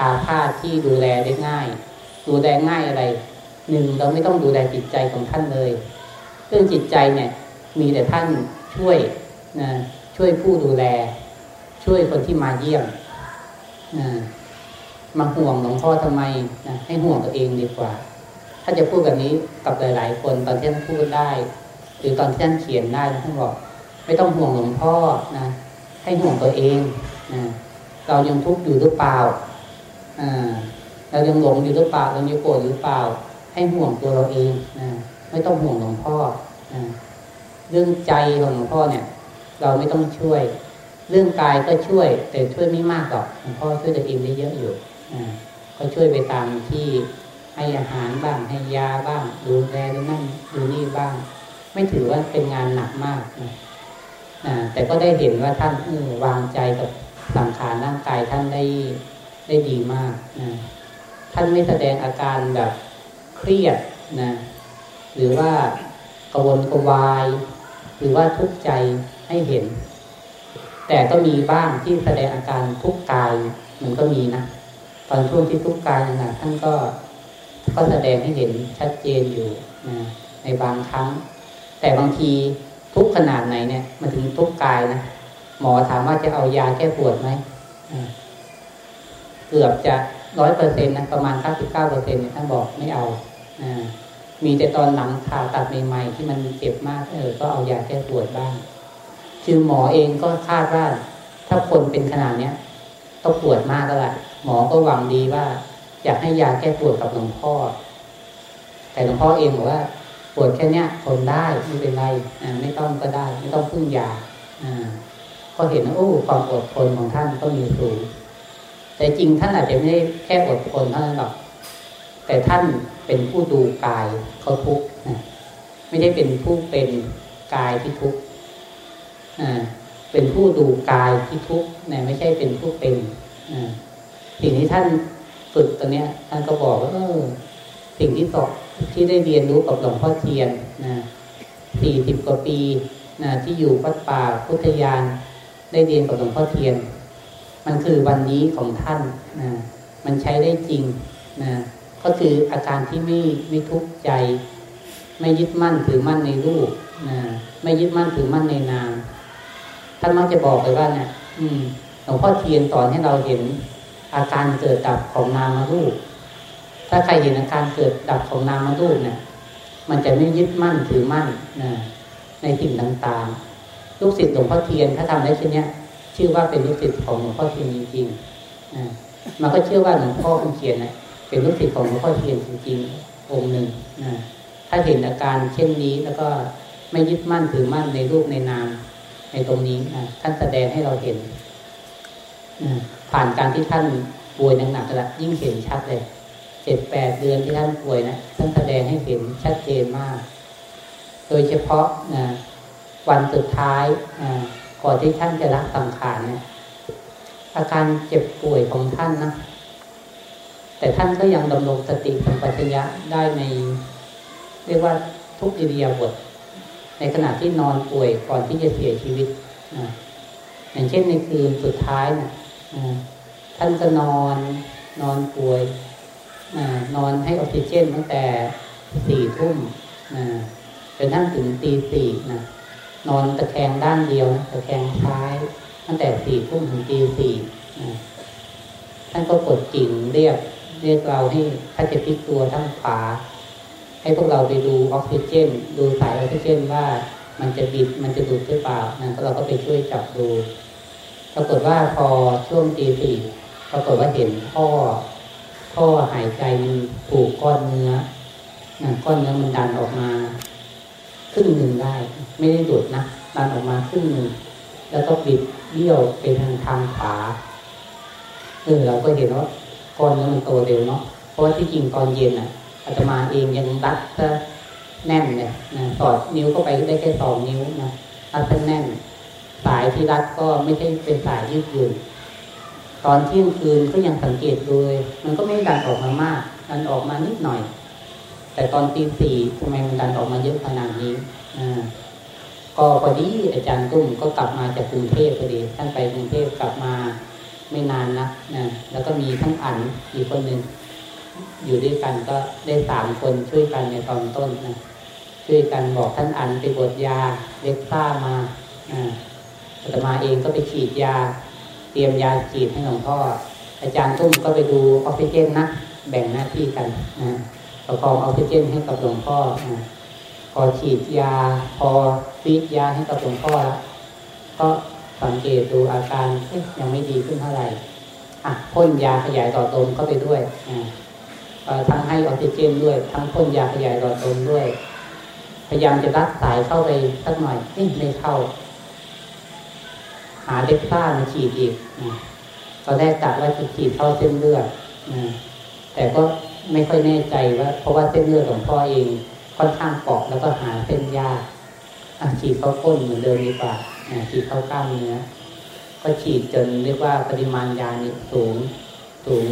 อาพาธที่ดูแลได้ง่าย ดูแลง่ายอะไรหนึ่งเราไม่ต้องดูแลจิตใจของท่านเลยเรื่องจิตใจเนี่ย มีแต่ท่านช่วยนะช่วยผู้ดูแล ช่วยคนที่มาเยี่ยมนะมาห่วงหลวงพ่อทำไมนะให้ห่วงตัวเองดีกว่า ถ้าจะพูดแบบนี้กับหลาย ๆ คนตอนที่ท่านพูดได้ หรือตอนที่ท่านเขียนได้ท่านบอก ไม่ต้องห่วงหลวงพ่อนะให้ห่วงตัวเองนะเรายังทุกข์อยู่หรือเปล่าเรายังหลงอยู่หรือเปล่าเรายังโกรธหรือเปล่า ให้ห่วงตัวเราเองนะไม่ต้องห่วงหลวงพ่อนะ เรื่องใจของหลวงพ่อเนี่ย เราไม่ต้องช่วย เรื่องกายก็ช่วย แต่ช่วยไม่มากหรอกหลวงพ่อช่วยตัวเองได้เยอะอยู่อ่าก็ช่วยไปตามที่ให้อาหารบ้างให้ยาบ้างดูแลดูนั่นดูนี่บ้าง ไม่ถือว่าเป็นงานหนักมากนะแต่ก็ได้เห็นว่าท่านวางใจกับสังขารร่างกายท่านได้ได้ดีมากนะท่านไม่แสดงอาการแบบเครียดนะหรือว่ากวนกวาย หรือว่าทุกข์ใจให้เห็น แต่ก็มีบ้างที่แสดงอาการทุกข์กายมันก็มีนะตอนช่วงที่ทุกข์กายนะท่านก็ก็แสดงให้เห็นชัดเจนอยู่นะในบางครั้ง แต่บางทีทุกขนาดไหนเนี่ยมันถึงทุกกายนะหมอถามว่าจะเอายาแก้ปวดไหมเกือบจะร้อยเปอร์เซ็นต์นะประมาณเก้าสิบเก้าเปอร์เซ็นต์เนี่ยท่านบอกไม่เอาอ่า มีแต่ตอนหลังผ่าตัดใหม่ๆ ที่มันเจ็บมากเออก็เอายาแก้ปวดบ้าง คือหมอเองก็คาดว่าถ้าคนเป็นขนาดเนี้ยต้องปวดมากแล้วแหละหมอก็หวังดีว่า อยากให้ยาแก้ปวดกับหลวงพ่อ แต่หลวงพ่อเองบอกว่า ปวดแค่เนี้ยทนได้ไม่เป็นไรอ่าไม่ต้องก็ได้ ไม่ต้องพึ่งยาอ่าก็เห็นว่าโอ้ความอดทนของท่านก็มีสูงแต่จริงท่านอาจจะไม่ได้แค่อดทนเท่านั้นหรอก แต่ท่านเป็นผู้ดูกายเขาทุกข์ไม่ได้เป็นผู้เป็นกายที่ทุกข์เป็นผู้ดูกายที่ทุกข์ไม่ใช่เป็นผู้เป็นสิ่งที่ท่านฝึกตรงนี้ท่านก็บอกว่าเออสิ่งที่สอบที่ได้เรียนรู้กับหลวงพ่อเทียนนะสี่สิบกว่าปีนะที่อยู่วัดป่าพุทธยานได้เรียนกับหลวงพ่อเทียน มันคือวันนี้ของท่านนะมันใช้ได้จริงนะ ก็คืออาการที่ไม่ไม่ทุกข์ใจ ไม่ยึดมั่นถือมั่นในรูปนะไม่ยึดมั่นถือมั่นในนามท่านมักจะบอกเลยว่าเนี่ยอืมหลวงพ่อเทียนสอนให้เราเห็นอาการเกิดดับของนามรูป ถ้าใครเห็นอาการเกิดดับของนามรูปเนี่ย มันจะไม่ยึดมั่นถือมั่นนะในสิ่งต่างๆ ลูกศิษย์หลวงพ่อเทียนถ้าทำได้เช่นนี้ชื่อว่าเป็นลูกศิษย์ของหลวงพ่อเทียนจริงๆนะมันก็เชื่อว่าหลวงพ่อคงเขียนนะ เป็นลูกศิษย์ของหลวงพ่อเทียนจริงๆองค์หนึ่งนะถ้าเห็นอาการเช่นนี้แล้วก็ไม่ยึดมั่นถือมั่นในรูปในนามในตรงนี้นะท่านแสดงให้เราเห็นนะผ่านการที่ท่านป่วยหนักๆแล้วยิ่งเห็นชัดเลยเจ็ดแปดเดือนที่ท่านป่วยนะท่านแสดงให้เห็นชัดเจนมาก โดยเฉพาะนะวันสุดท้ายก่อนที่ท่านจะรักสังขารเนี่ยอาการเจ็บป่วยของท่านนะ แต่ท่านก็ยังดำรงสติสัมปชัญญะได้ใน เรียกว่าทุกอิริยาบถในขณะที่นอนป่วยก่อนที่จะเสียชีวิตนะอย่างเช่นในคืนสุดท้ายนะท่านก็นอนนอนป่วยนอนให้ออกซิเจนตั้งแต่สี่ทุ่มจนทั้งถึงตีสี่นะนอนตะแคงด้านเดียวตะแคงซ้าย ตั้งแต่สี่ทุ่มถึงตีสี่ท่านก็กดกิ่งเรียก เรียกเราให้ถ้าจะพลิกตัวทั้งขวา ให้พวกเราไปดูออกซิเจน ดูสายออกซิเจนว่ามันจะบิดมันจะดูดหรือเปล่านะเราก็ไปช่วยจับดู ปรากฏว่าพอช่วงตีสี่ปรากฏว่าเห็นท่อท่อหายใจมันถูกก้อนเนื้อนะก้อนเนื้อมันดันออกมาครึ่งหนึ่งได้ ไม่ได้ดูดนะดันออกมาครึ่งหนึ่งแล้วก็บิดเบี้ยวไปทางทางขวาเออเราก็เห็นว่า ก้อนนื้มันโตเร็วเนาะเพราะว่าที่จริงตอนเย็นอะอาตมาเองยังรัดซะแน่นเนี่ยนะสอดนิ้วเข้าไปได้แค่สองนิ้วนะรัดซะแน่น สายที่รัดก็ไม่ใช่เป็นสายยืดหยุ่นตอนเที่ยงคืนก็ยังสังเกตดูมันก็ไม่ดันออกมามากดันออกมานิดหน่อย แต่ตอนตีสี่ทำไมมันดันออกมาเยอะขนาดนี้อ่าก็พอดีอาจารย์ตุ้มก็กลับมาจากกรุงเทพพอดีท่านไปกรุงเทพกลับมา ไม่นานนะนะแล้วก็มีทั้งอันอีกคนหนึ่งอยู่ด้วยกันก็ได้สามคนช่วยกันในตอนต้นนะช่วยกันบอกท่านอันไปบดยาเล็กซ่ามาอาตมาเองก็ไปฉีดยา เตรียมยาฉีดให้หลวงพ่อ อาจารย์ตุ้มก็ไปดูออกซิเจนนะแบ่งหน้าที่กันนะประคองออกซิเจนให้กับหลวงพ่อนะพอฉีดยา พอฟีดยาให้กับหลวงพ่อแล้วก็ สังเกตดูอาการยังไม่ดีขึ้นเท่าไหร่อะพ่นยาขยายต่อตมเข้าไปด้วยอทั้งให้ออกซิเจนด้วย ทั้งพ่นยาขยายหลอดลมด้วย พยายามจะรัดสายเข้าไปสักหน่อยไม่เข้า หาเด็กซ่ามาฉีดอีกตอนแรกกะว่าจะฉีดเข้าเส้นเลือดแต่ก็ไม่ค่อยแน่ใจว่า เพราะว่าเส้นเลือดของพ่อเองค่อนข้างเปราะแล้วก็หาเส้นยากฉีดเข้าก้นเหมือนเดิมดีกว่า ฉีดเข้ากล้ามเนื้อก็ฉีดจนเรียกว่าปริมาณยานี่สูงสูง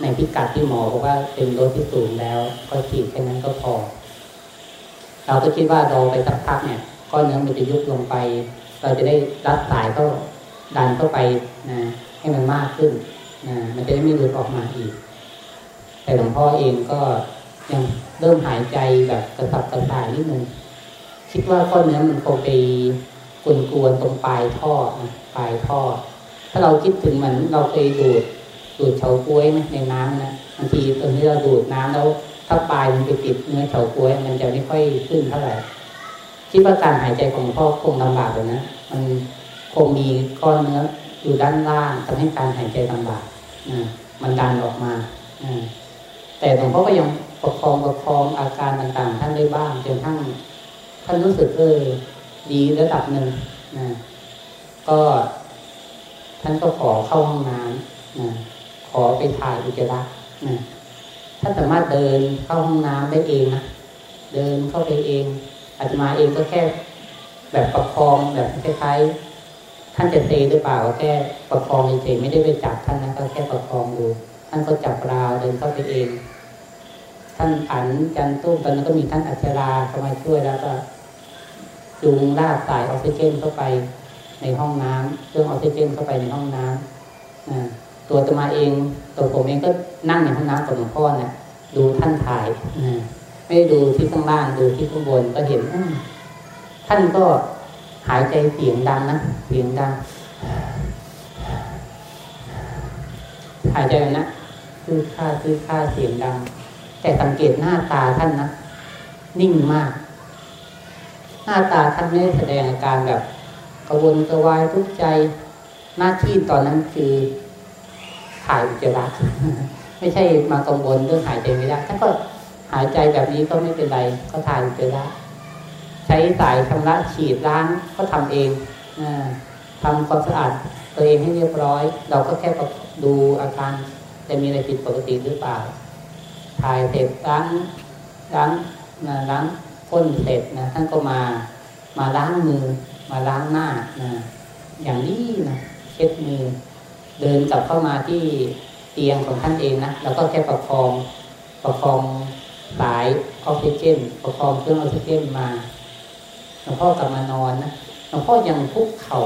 ในพิกัดที่หมอบอกว่าเป็นโดสที่สูงแล้ว ก็ฉีดแค่นั้นก็พอ เราก็คิดว่าเราไปสักพักเนี่ยก้อนเนื้อมันจะยุบลงไป เราจะได้รัดสายเข้าดันเข้าไปนะให้มันมากขึ้นนะมันจะได้ไม่หลุดออกมาอีก แต่หลวงพ่อเองก็ยังเริ่มหายใจแบบกระสับกระส่ายนิดนึงคิดว่าก้อนเนื้อมันคงไป กวนๆตรงปลายท่อปลายท่อ ถ้าเราคิดถึงเหมือนเราเคยดูดดูดเฉาก้วยในน้ำนะบางทีตอนที่เราดูดน้ำแล้ว ถ้าปลายมันไปติดเนื้อเฉาก้วย มันจะไม่ค่อยขึ้นเท่าไหร่คิดว่าการหายใจของพ่อคงลำบากเลยนะมันคงมีก้อนเนื้ออยู่ด้านล่างทำให้การหายใจลำบากนะมันดันออกมาแต่หลวงพ่อก็ยังประคองประคองอาการต่างๆ ท่านได้บ้างจนทั้งท่านรู้สึกเออ ดีระดับหนึ่งนะก็ท่านก็ขอเข้าห้องน้ำนะขอไปถ่ายอุจจาระนะท่านสามารถเดินเข้าห้องน้ำได้เองนะเดินเข้าไปเองอาตมาเองก็แค่แบบประคองแบบคล้ายๆท่านจะเซหรือเปล่าก็แค่ประคองเฉยๆไม่ได้ไปจับท่านนะก็แค่ประคองดูท่านก็จับราวเดินเข้าไปเอง ท่านอันจันตุ้มตอนนั้นก็มีท่านอัชราเข้ามาช่วยแล้วก็ จูงลากสายออกซิเจนเข้าไปในห้องน้ำเครื่องออกซิเจนเข้าไปในห้องน้ำตัวตมาเองตัวผมเองก็นั่งในห้องน้ำกับหลวงพ่อนะดูท่านถ่ายไม่ได้ดูที่ข้างล่างดูที่ข้างบนก็เห็นท่านก็หายใจเสียงดังนะเสียงดังหายใจนะคือค่าคือค่าเสียงดัง แต่สังเกตหน้าตาท่านนะนิ่งมาก หน้าตาท่านไม่ได้แสดงอาการแบบกระวนกระวายทุกใจหน้าที่ตอนนั้นคือถ่ายอุจจาระไม่ใช่มากังวลเรื่องหายใจไม่ได้ท่านก็หายใจแบบนี้ก็ไม่เป็นไร ก็ถ่ายอุจจาระใช้สายชำระฉีดล้างก็ทำเองอทำความสะอาดตัวเองให้เรียบร้อย เราก็แค่ดูอาการจะมีอะไรผิดปกติหรือเปล่าถ่ายเสร็จล้างล้างล้าง ก้นเสร็จนะท่านก็มามาล้างมือ มาล้างหน้านะอย่างนี้นะเช็ดมือ เดินกลับเข้ามาที่เตียงของท่านเองนะแล้วก็แค่ประคองประคองสายออกซิเจนประคองเครื่องออกซิเจนมาหลวงพ่อกลับมานอนนะหลวงพ่อยังคุกเข่า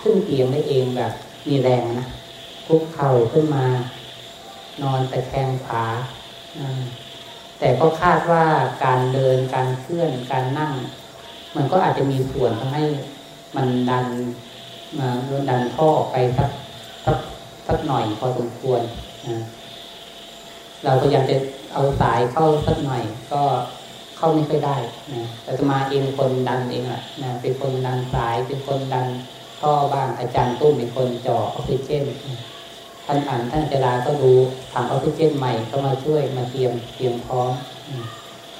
ขึ้นเตียงได้เองแบบมีแรงนะคุกเข่าขึ้นมา นอนแต่แคงขา แต่ก็คาดว่าการเดินการเคลื่อนการนั่ง มันก็อาจจะมีส่วนทำให้มันดันมาดันท่อออกไปสักสักสักหน่อยพอสมควรนะเราพยายามจะเอาสายเข้าสักหน่อย ก็เข้าไม่ค่อยได้นะแต่มาเองคนดันเองแหละนะเป็นคนดันสายเป็นคนดันท่อบ้างอาจารย์ตุ้มเป็นคนจ่อออกซิเจน ท่านอ่านท่านเจราก็ดูทำออกซิเจนใหม่เข้ามาช่วยมาเตรียมเตรียมพร้อม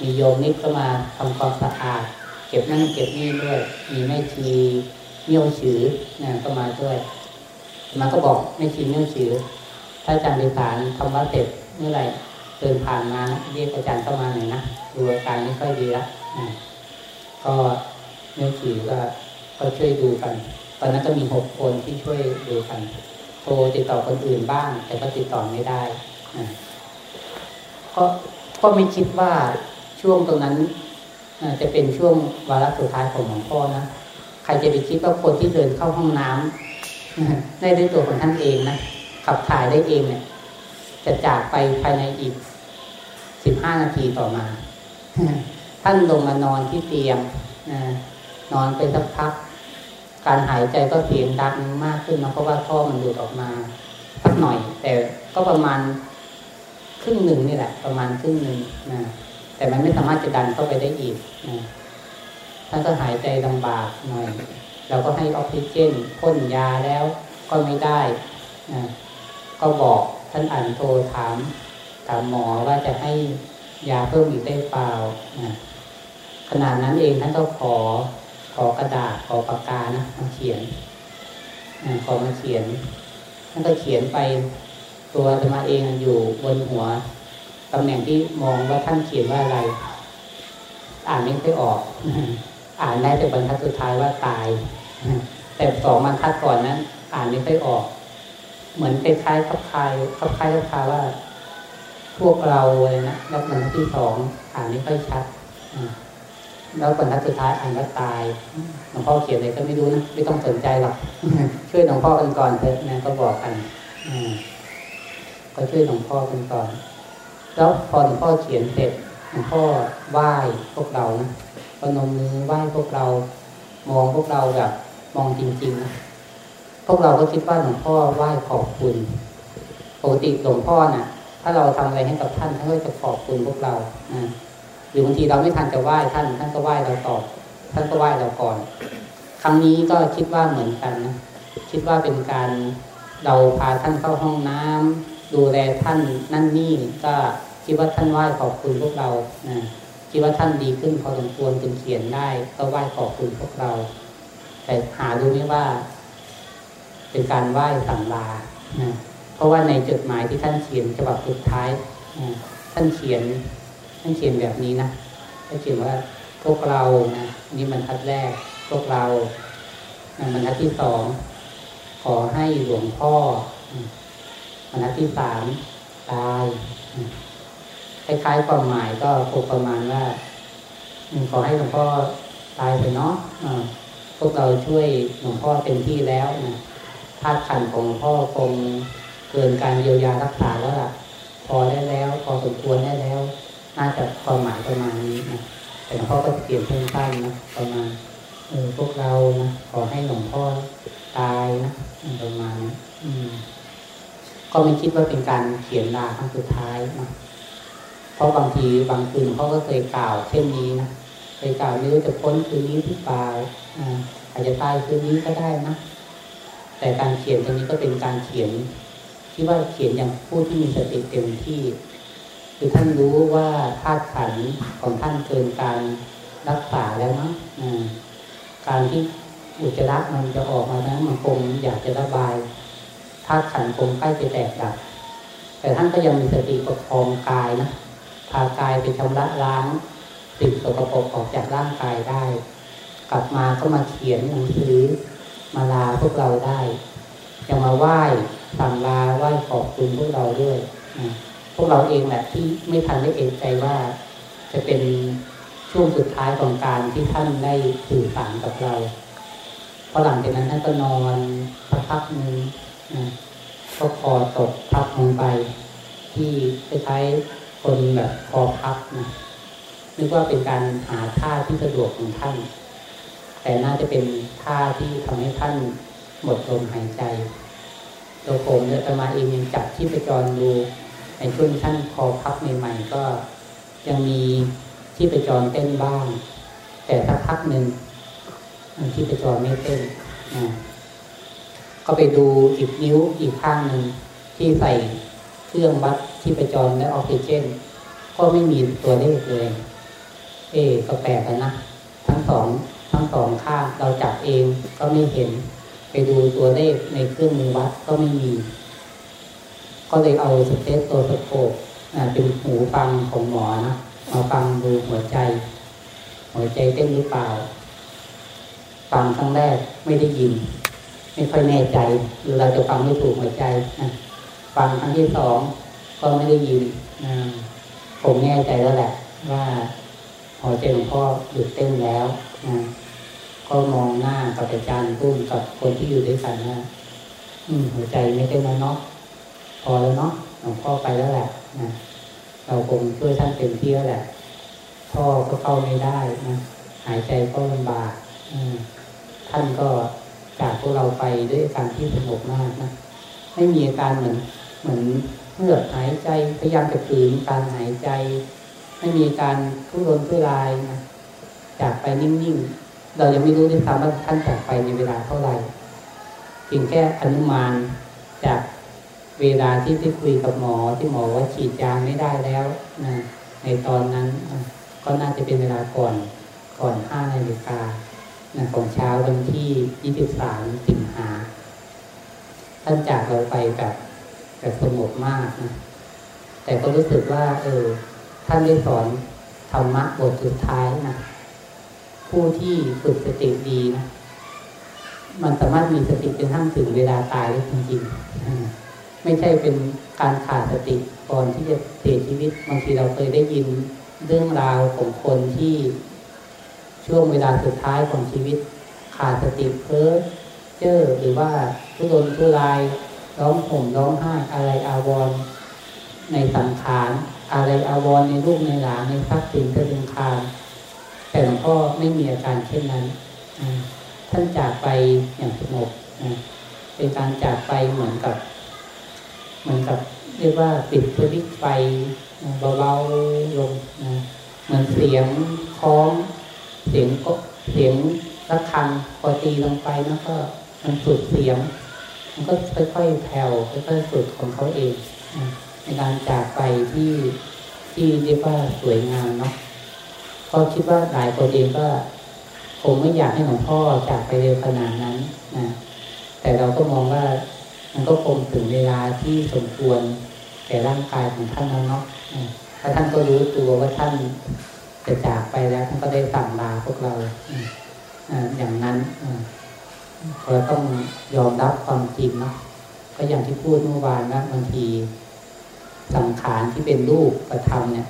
มีโยมนิดเข้ามาทำความสะอาด เก็บนั่งเก็บนี่ด้วย มีแม่ชีเมี่ยวฉือนะก็มาด้วย มาก็บอกแม่ชีเมี่ยวฉือถ้าอาจารย์ไปสารทำวัดเสร็จเมื่อไหร่เดินผ่านมาเรียกอาจารย์เข้ามาหน่อยนะดูอาการไม่ค่อยดีล้วก็เมื่อขี่ก็ก็ช่วยดูกัน ตอนนั้นก็มีหกคนที่ช่วยดูกัน โทรติดต่อคนอื่นบ้าง แต่ก็ติดต่อไม่ได้ก็ก็ไม่คิดว่าช่วงตรงนั้นจะเป็นช่วงวาระสุดท้ายของหลวงพ่อนะใครจะไปคิดว่าคนที่เดินเข้าห้องน้ำได้ด้วยตัวของท่านเองนะขับถ่ายได้เองเนี่ย จะจากไปภายในอีกสิบห้านาทีต่อมา ท่านลงมานอนที่เตียงนอนไปสักพัก การหายใจก็เสียงดังมากขึ้นนะเพราะว่าท่อมันดูดออกมาสักหน่อย แต่ก็ประมาณครึ่งหนึ่งนี่แหละ ประมาณครึ่งหนึ่งนะแต่มันไม่สามารถจะดันเข้าไปได้อีกนะท่านก็หายใจลำบากหน่อยเราก็ให้ออกซิเจนพ่นยาแล้วก็ไม่ได้นะก็บอกท่านอ่านโทรถามถามหมอว่าจะให้ยาเพิ่มอีกได้เปล่าขนาดนั้นเองท่านก็ขอ ขอกระดาษขอปากกานะมาเขียนขอมาเขียนท่านก็เขียนไปตัวธรรมาเองอยู่บนหัวตำแหน่งที่มองว่าท่านเขียนว่าอะไร อ่านไม่ค่อยออก อ่านได้แต่บรรทัดสุดท้ายว่าตาย แต่สองบรรทัดก่อนนั้น อ่านไม่ค่อยออก เหมือนคล้ายๆคับคายคับคายคับคาว่า พวกเราเลยนะแล้วบรรทัดที่สองอ่านไม่ค่อยชัด แล้วบรรทัดสุดท้ายอ่านว่าตายหลวงพ่อเขียนอะไรก็ไม่รู้นะไม่ต้องสนใจหรอกช่วยหลวงพ่อกันก่อนเถอะนะก็บอกกันก็ช่วยหลวงพ่อกันก่อน แล้วพอหลวงพ่อเขียนเสร็จหลวงพ่อไหว้พวกเรานะปนมมือไหว้พวกเรา มองพวกเราแบบมองจริงๆนะพวกเราก็คิดว่าหลวงพ่อไหว้ขอบคุณปกติหลวงพ่อน่ะ ถ้าเราทำอะไรให้กับท่านท่านก็จะขอบคุณพวกเรานะ หรือบางทีเราไม่ทันจะไหว้ท่าน ท่านก็ไหว้เราตอบท่านก็ไหว้เราก่อน ครั้งนี้ก็คิดว่าเหมือนกันนะคิดว่าเป็นการเราพาท่านเข้าห้องน้ำดูแลท่านนั่นนี่ก็คิดว่าท่านไหว้ขอบคุณพวกเรานะคิดว่าท่านดีขึ้นพอสมควรจนเขียนได้ ก็ไหว้ขอบคุณพวกเรา แต่หาดูไม่ว่า เป็นการไหว้สั่งลาเพราะว่าในจดหมายที่ท่านเขียนฉบับสุดท้ายท่านเขียน ท่านเขียนแบบนี้นะท่านเขียนว่าพวกเรานะนี่บรรทัดแรก พวกเราบรรทัดที่สองขอให้หลวงพ่อบรรทัดที่สามตายคล้ายๆความหมายก็คงประมาณว่าขอให้หลวงพ่อตายไปเนาะพวกเราช่วยหลวงพ่อเต็มที่แล้วนะธาตุขันของพ่อคงเกินการเยียวยารักษาแล้วล่ะ พอได้แล้ว พอสมควรได้แล้ว น่าจะความหมายประมาณนี้นะแต่หลวงพ่อก็เปลี่ยนเพิ่มตั้นนะประมาณเออพวกเรานะขอให้หลวงพ่อตายนะประมาณนี้อืม ก็ไม่คิดว่าเป็นการเขียนลาครั้งสุดท้ายนะเพราะบางทีบางคืนเขาก็เคยกล่าวเช่นนี้นะเคยกล่าวไม่รู้จะพ้นคืนนี้หรือเปล่าอาจจะตายคืนนี้ก็ได้นะแต่การเขียนตรงนี้ก็เป็นการเขียนที่ว่าเขียนอย่างผู้ที่มีสติเต็มที่ คือท่านรู้ว่าธาตุขันของท่านเกินการรักษาแล้วนะการที่อุจจาระมันจะออกมานั้นมันคงอยากจะระบายธาตุขันคงใกล้จะแตกดับแต่ท่านก็ยังมีสติประคองกายนะพากายไปชำระล้างสิ่งสกปรกออกจากร่างกายได้ กลับมาก็มาเขียนหนังสือมาลาพวกเราได้ยังมาไหว้สั่งลาไหว้ขอบคุณพวกเราด้วยพ วกเราเองแหละที่ไม่ทันได้เองใจว่า จะเป็นช่วงสุดท้ายของการที่ท่านได้สื่อสารกับเราพอหลังจากนั้นท่านก็นอนพักนึงนะก็คอตกพับลงไป ที่คล้ายๆคนแบบคอพับนะนึกว่าเป็นการหาท่าที่สะดวกของท่าน แต่น่าจะเป็นท่าที่ทำให้ท่านหมดลมหายใจตัวผมเนี่ยประมาเองยังจับที่ไปจรดู ในช่วงท่านคอพับใหม่ๆก็ยังมีที่ไปจรเต้นบ้าง แต่สักพักหนึ่งที่ไปจรไม่เต้นก็ไปดูอีกนิ้วอีกข้างหนึ่งที่ใส่เครื่องวัดที่ไปจรและออกซิเจน ก็ไม่มีตัวเลขเลย เอก็แปลกนะทั้งสองทั้งสองข้างเราจับเองก็ไม่เห็น ไปดูตัวเลขในเครื่องมือวัดก็ไม่มี ก็เลยเอา stethoscope เป็นหูฟังของหมอนะมาฟังดูหัวใจ หัวใจเต้นหรือเปล่า ฟังครั้งแรกไม่ได้ยิน ไม่ค่อยแน่ใจหรือเราจะฟังไม่ถูกหัวใจนะฟังครั้งที่สองก็ไม่ได้ยินนะผมแน่ใจแล้วแหละ ว่าหัวใจหลวงพ่อหยุดเต้นแล้วนะก็มองหน้ากับอาจารย์ตุ้มกับคนที่อยู่ด้วยกันนะหัวใจไม่เต้นแล้วเนาะ พอแล้วเนาะหลวงพ่อไปแล้วแหละนะเราคงช่วยท่านเต็มที่แล้วแหละท่อก็เข้าไม่ได้นะหายใจก็ลำบากท่านก็จากพวกเราไปด้วยการที่สงบมากนะไม่มีอาการเหมือนเหมือนเมื่อหายใจพยายามจะฝืนการหายใจ ไม่มีการทุรนทุรายนะจากไปนิ่งๆ เรายังไม่รู้ด้วยซ้ำว่าท่านจากไปในเวลาเท่าไหร่เพียงแค่อนุมานจาก เวลาที่ที่คุยกับหมอที่หมอว่าฉีดยาไม่ได้แล้วนะในตอนนั้นก็น่าจะเป็นเวลาก่อนก่อนห้านาฬิกานะของเช้าวันที่ยี่สิบสามสิงหา ท่านจากเราไปแบบแบบสงบมากนะแต่ก็รู้สึกว่า เออ ท่านได้สอนธรรมะบทสุดท้ายนะผู้ที่ฝึกสติดีนะมันสามารถมีสติจนทั้งถึงเวลาตายได้จริงๆ ไม่ใช่เป็นการขาดสติก่อนที่จะเสียชีวิตบางทีเราเคยได้ยินเรื่องราวของคนที่ช่วงเวลาสุดท้ายของชีวิต ขาดสติเพ้อเจ้อหรือว่าทุรนทุรายร้องห่มร้องไห้อะไรอาวรในสังขารอะไรอาวรในรูปในหลานในทรัพย์สินเะดึงคารแต่หลวงพ่อไม่มีอาการเช่นนั้นท่านจากไปอย่างสงบเป็นการจากไปเหมือนกับ เหมือนกับเรียกว่าปิดสวิตไฟเบาๆลงนะเหมือนเสียงคล้องเสียงก็เสียงระฆังพอตีลงไปแล้วก็มันสุดเสียง มันก็ค่อยๆแผ่วค่อยๆสุดของเขาเองในการจากไปที่ที่เรียกว่าสวยงามเนาะก็คิดว่าหลายคนเองก็คงไม่อยากให้หลวงพ่อจากไปเร็วขนาดนั้นนะแต่เราก็มองว่า มันก็คงถึงเวลาที่สมควรแก่ร่างกายของท่านแล้วเนาะถ้าท่านก็รู้ตัวว่าท่านจะจากไปแล้ว ท่านก็ได้สั่งลาพวกเราอย่างนั้นเราต้องยอมรับความจริงเนาะก็อย่างที่พูดเมื่อวานนะบางทีสังขารที่เป็นรูปประธรรมเนี่ย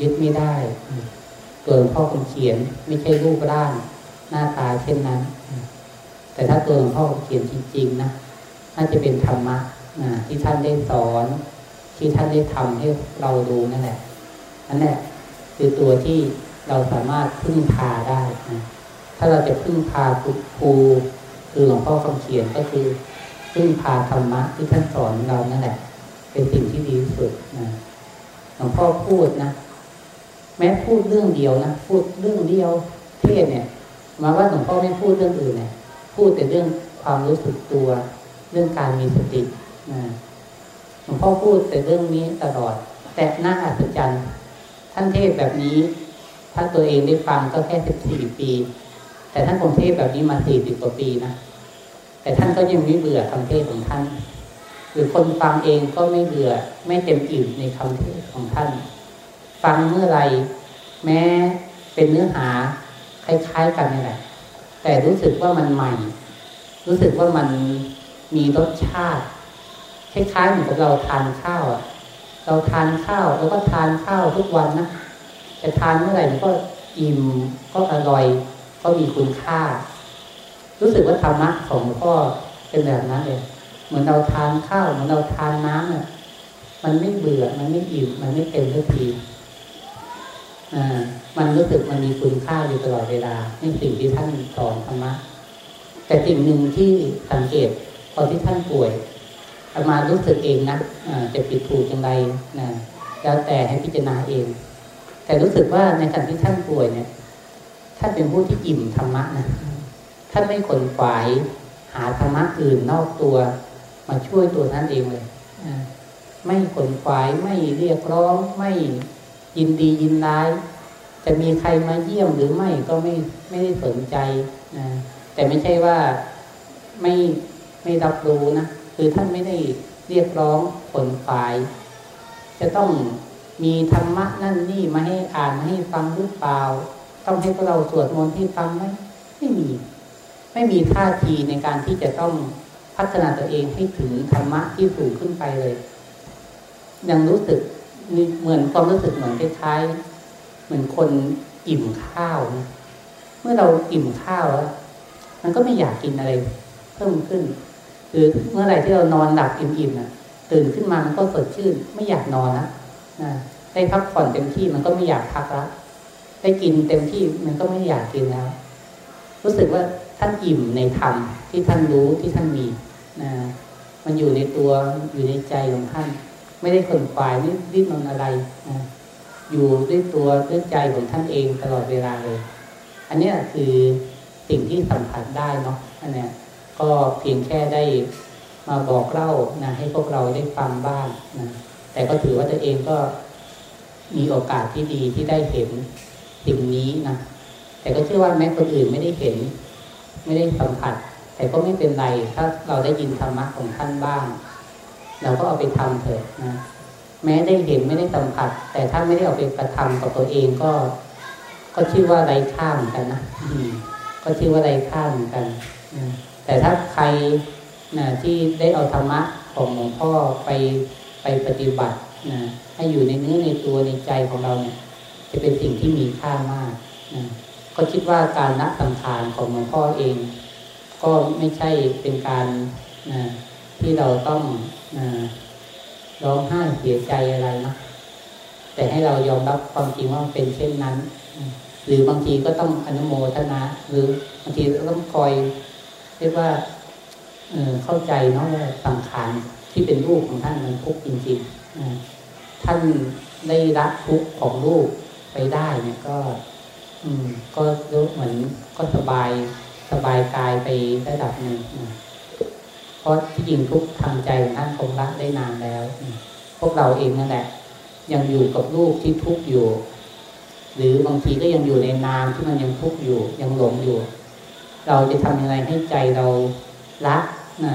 ยึดไม่ได้ตัวพ่อคนเขียนไม่ใช่รูปร่าง หน้าตาเช่นนั้น แต่ถ้าตัวพ่อเขียนจริง ๆ นะ น่าจะเป็นธรรมะที่ท่านได้สอน ที่ท่านได้ทำให้เราดูนั่นแหละนั่นแหละคือตัวที่เราสามารถพึ่งพาได้นะถ้าเราจะพึ่งพาครูคือหลวงพ่อคำเขียนก็คือพึ่งพาธรรมะที่ท่านสอนเรานั่นแหละ เป็นสิ่งที่ดีที่สุดนะหลวงพ่อพูดนะแม้พูดเรื่องเดียวนะพูดเรื่องเดียวเทศเนี่ย มาว่าหลวงพ่อไม่พูดเรื่องอื่นเนี่ยพูดแต่เรื่องความรู้สึกตัว รื่องการมีสติหลวงพ่อพูดแต่เรื่องนี้ตลอด แต่น่าอัศจรรย์ท่านเทศแบบนี้ท่านตัวเองได้ฟังก็แค่สิบสี่ปี แต่ท่านคงเทศแบบนี้มาสี่สิบกว่าปีนะแต่ท่านก็ยังไม่เบื่อคำเทศของท่าน หรือคนฟังเองก็ไม่เบื่อไม่เต็มอิ่มในคำเทศของท่าน ฟังเมื่อไรแม้เป็นเนื้อหาคล้าย ๆ กันนี่แหละแต่รู้สึกว่ามันใหม่ รู้สึกว่ามัน มีรสชาติคล้ายๆเหมือนกับเราทานข้าวอะ เราทานข้าวแล้วก็ทานข้าวทุกวันนะจะทานเมื่อไหร่ก็อิ่มก็อร่อย ก็มีคุณค่า รู้สึกว่าธรรมะของพ่อเป็นแบบนั้นเลยเหมือนเราทานข้าวเหมือนเราทานน้ำเนี่ยมันไม่เบื่อ มันไม่อิ่มมันไม่เต็มทุกทีอ่ามันรู้สึกมันมีคุณค่าอยู่ตลอดเวลาในสิ่งที่ท่านสอนธรรมะแต่สิ่งหนึ่งที่สังเกต ตอนที่ท่านป่วยอามารู้สึกเองนะจะผิดถูกอย่างไรนะแล้วแต่ให้พิจารณาเอง แต่รู้สึกว่าในขณะที่ท่านป่วยเนี่ยท่านเป็นผู้ที่อิ่มธรรมะนะท่านไม่ขนขวายหาธรรมะอื่นนอกตัวมาช่วยตัวท่านเองเลยไม่ขนขวายไม่เรียกร้อง ไม่ยินดียินร้าย จะมีใครมาเยี่ยมหรือไม่ก็ไม่ไม่ได้สนใจนะแต่ไม่ใช่ว่าไม่ ไม่รับรู้นะคือท่านไม่ได้เรียกร้องขนขวาย จะต้องมีธรรมะนั่นนี่มาให้อ่านมาให้ฟังหรือเปล่า ต้องให้พวกเราสวดมนต์ให้ฟังไหมไม่มี ไม่มีท่าทีในการที่จะต้องพัฒนาตัวเองให้ถึงธรรมะที่สูงขึ้นไปเลย ยังรู้สึกเหมือนความรู้สึกเหมือนคล้ายๆเหมือนคนอิ่มข้าวนะเมื่อเราอิ่มข้าวแล้วมันก็ไม่อยากกินอะไร เพิ่มขึ้น คือเมื่อไหร่ที่เรานอนหลับอิ่มๆนะตื่นขึ้นมามันก็สดชื่น ไม่อยากนอนนะนะได้พักผ่อนเต็มที่มันก็ไม่อยากพักแล้วได้กินเต็มที่มันก็ไม่อยากกินแล้ว รู้สึกว่าท่านอิ่มในธรรมที่ท่านรู้ที่ท่านมีนะมันอยู่ในตัวอยู่ในใจของท่าน ไม่ได้ขนฝ่ายนี่ดิ้นรนอะไรนะอยู่ด้วยตัวด้วยใจของท่านเองตลอดเวลาเลย อันนี้คือสิ่งที่สัมผัสได้เนาะอันเนี้ย ก็เพียงแค่ได้มาบอกเล่านะให้พวกเราได้ฟังบ้างนะแต่ก็ถือว่าตัวเองก็มีโอกาสที่ดีที่ได้เห็นสิ่งนี้นะแต่ก็เชื่อว่าแม้คนอื่นไม่ได้เห็น ไม่ได้สัมผัส แต่ก็ไม่เป็นไร ถ้าเราได้ยินธรรมะของท่านบ้าง เราก็เอาไปทำเถอะนะแม้ได้เห็นไม่ได้สัมผัส แต่ถ้าไม่ได้เอาไปกระทำกับตัวเองก็ ก็ชื่อว่าไร้ค่าเหมือนกันนะก็ชื่อว่าไร้ค่าเหมือนกัน แต่ถ้าใครนะที่ได้เอาธรรมะของหลวงพ่อไปไปปฏิบัตินะให้อยู่ในเนื้อในตัวในใจของเราเนี่ย จะเป็นสิ่งที่มีค่ามากนะก็คิดว่าการนักสังขารของหลวงพ่อเอง ก็ไม่ใช่เป็นการนะที่เราต้องนะร้องไห้เสียใจอะไรนะแต่ให้เรายอมรับความจริงว่าเป็นเช่นนั้น หรือบางทีก็ต้องอนุโมทนา หรือบางทีต้องคอย เรียกว่าเข้าใจเนาะว่าสังขารที่เป็นรูปของท่านมันทุกข์จริงๆท่านได้รับทุกข์ของรูปไปได้เนี่ยก็ อืม ก็รู้เหมือนก็สบายสบายกายไประดับหนึ่งเพราะที่จริงทุกทางใจของท่านคงละได้นานแล้ว พวกเราเองนั่นแหละ ยังอยู่กับรูปที่ทุกข์อยู่ หรือบางทีก็ยังอยู่ในนามที่มันยังทุกข์อยู่ ยังหลงอยู่ เราจะทำยังไงให้ใจเราละนะ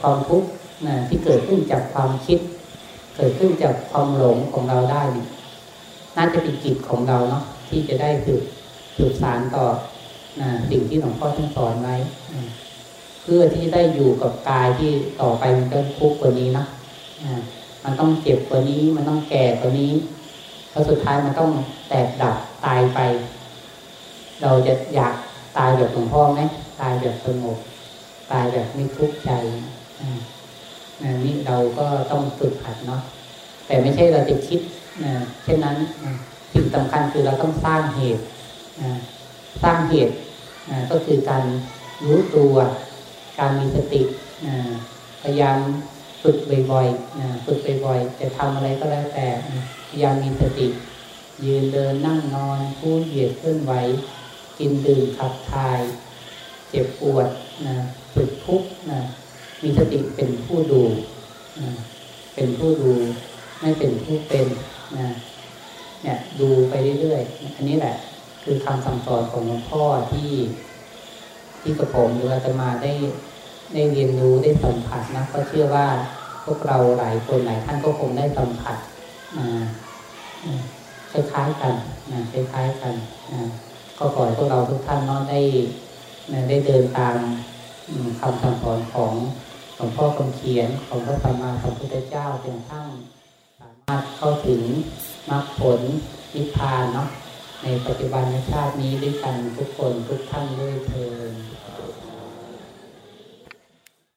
ความทุกข์นะที่เกิดขึ้นจากความคิด เกิดขึ้นจากความหลงของเราได้น่าจะเป็นกิจของเราเนาะที่จะได้สืบสืบสารต่อนะสิ่งที่หลวงพ่อท่านสอนไว้เพื่อที่ได้อยู่กับกายที่ต่อไปมันก็ทุกข์กว่านี้นะมันต้องเจ็บกว่านี้ มันต้องแก่กว่านี้แล้วสุดท้ายมันต้องแตกดับตายไป เราจะอยาก ตายแบบหลวงพ่อไหมตายแบบสงบตายแบบไม่ทุกข์ใจนี่เราก็ต้องฝึกหัดเนาะแต่ไม่ใช่เราจะคิดนะเช่นนั้นสิ่งสำคัญคือเราต้องสร้างเหตุสร้างเหตุก็คือการรู้ตัว การมีสติพยายามฝึกบ่อยๆฝึกบ่อยๆจะทำอะไรก็แล้วแต่พยายามมีสติ ยืนเดินนั่งนอนพูดเหยียดเคลื่อนไหว กินดื่มขับถ่าย เจ็บปวดนะฝึกทุกนะมีสติเป็นผู้ดูนะเป็นผู้ดูไม่เป็นผู้เป็นนะเนี่ยดูไปเรื่อยๆ อันนี้แหละ คือคำสั่งสอนของหลวงพ่อที่ที่กระผมหรืออาตมาได้ได้เรียนรู้ได้สัมผัสนะก็เชื่อว่าพวกเราหลายคนหลายท่านก็คงได้สัมผัสมาคล้ายๆกันนะคล้ายๆกันนะ ก็ขอให้พวกเราทุกท่านนอนได้ได้เดินตามคำสั่งสอนของหลวงพ่อคำเขียนของพระสัมมาสัมพุทธเจ้าจนทั้งสามารถเข้าถึงมรรคผลนิพพานเนาะในปัจจุบันชาตินี้ด้วยกันทุกคนทุกท่านด้วยเทอ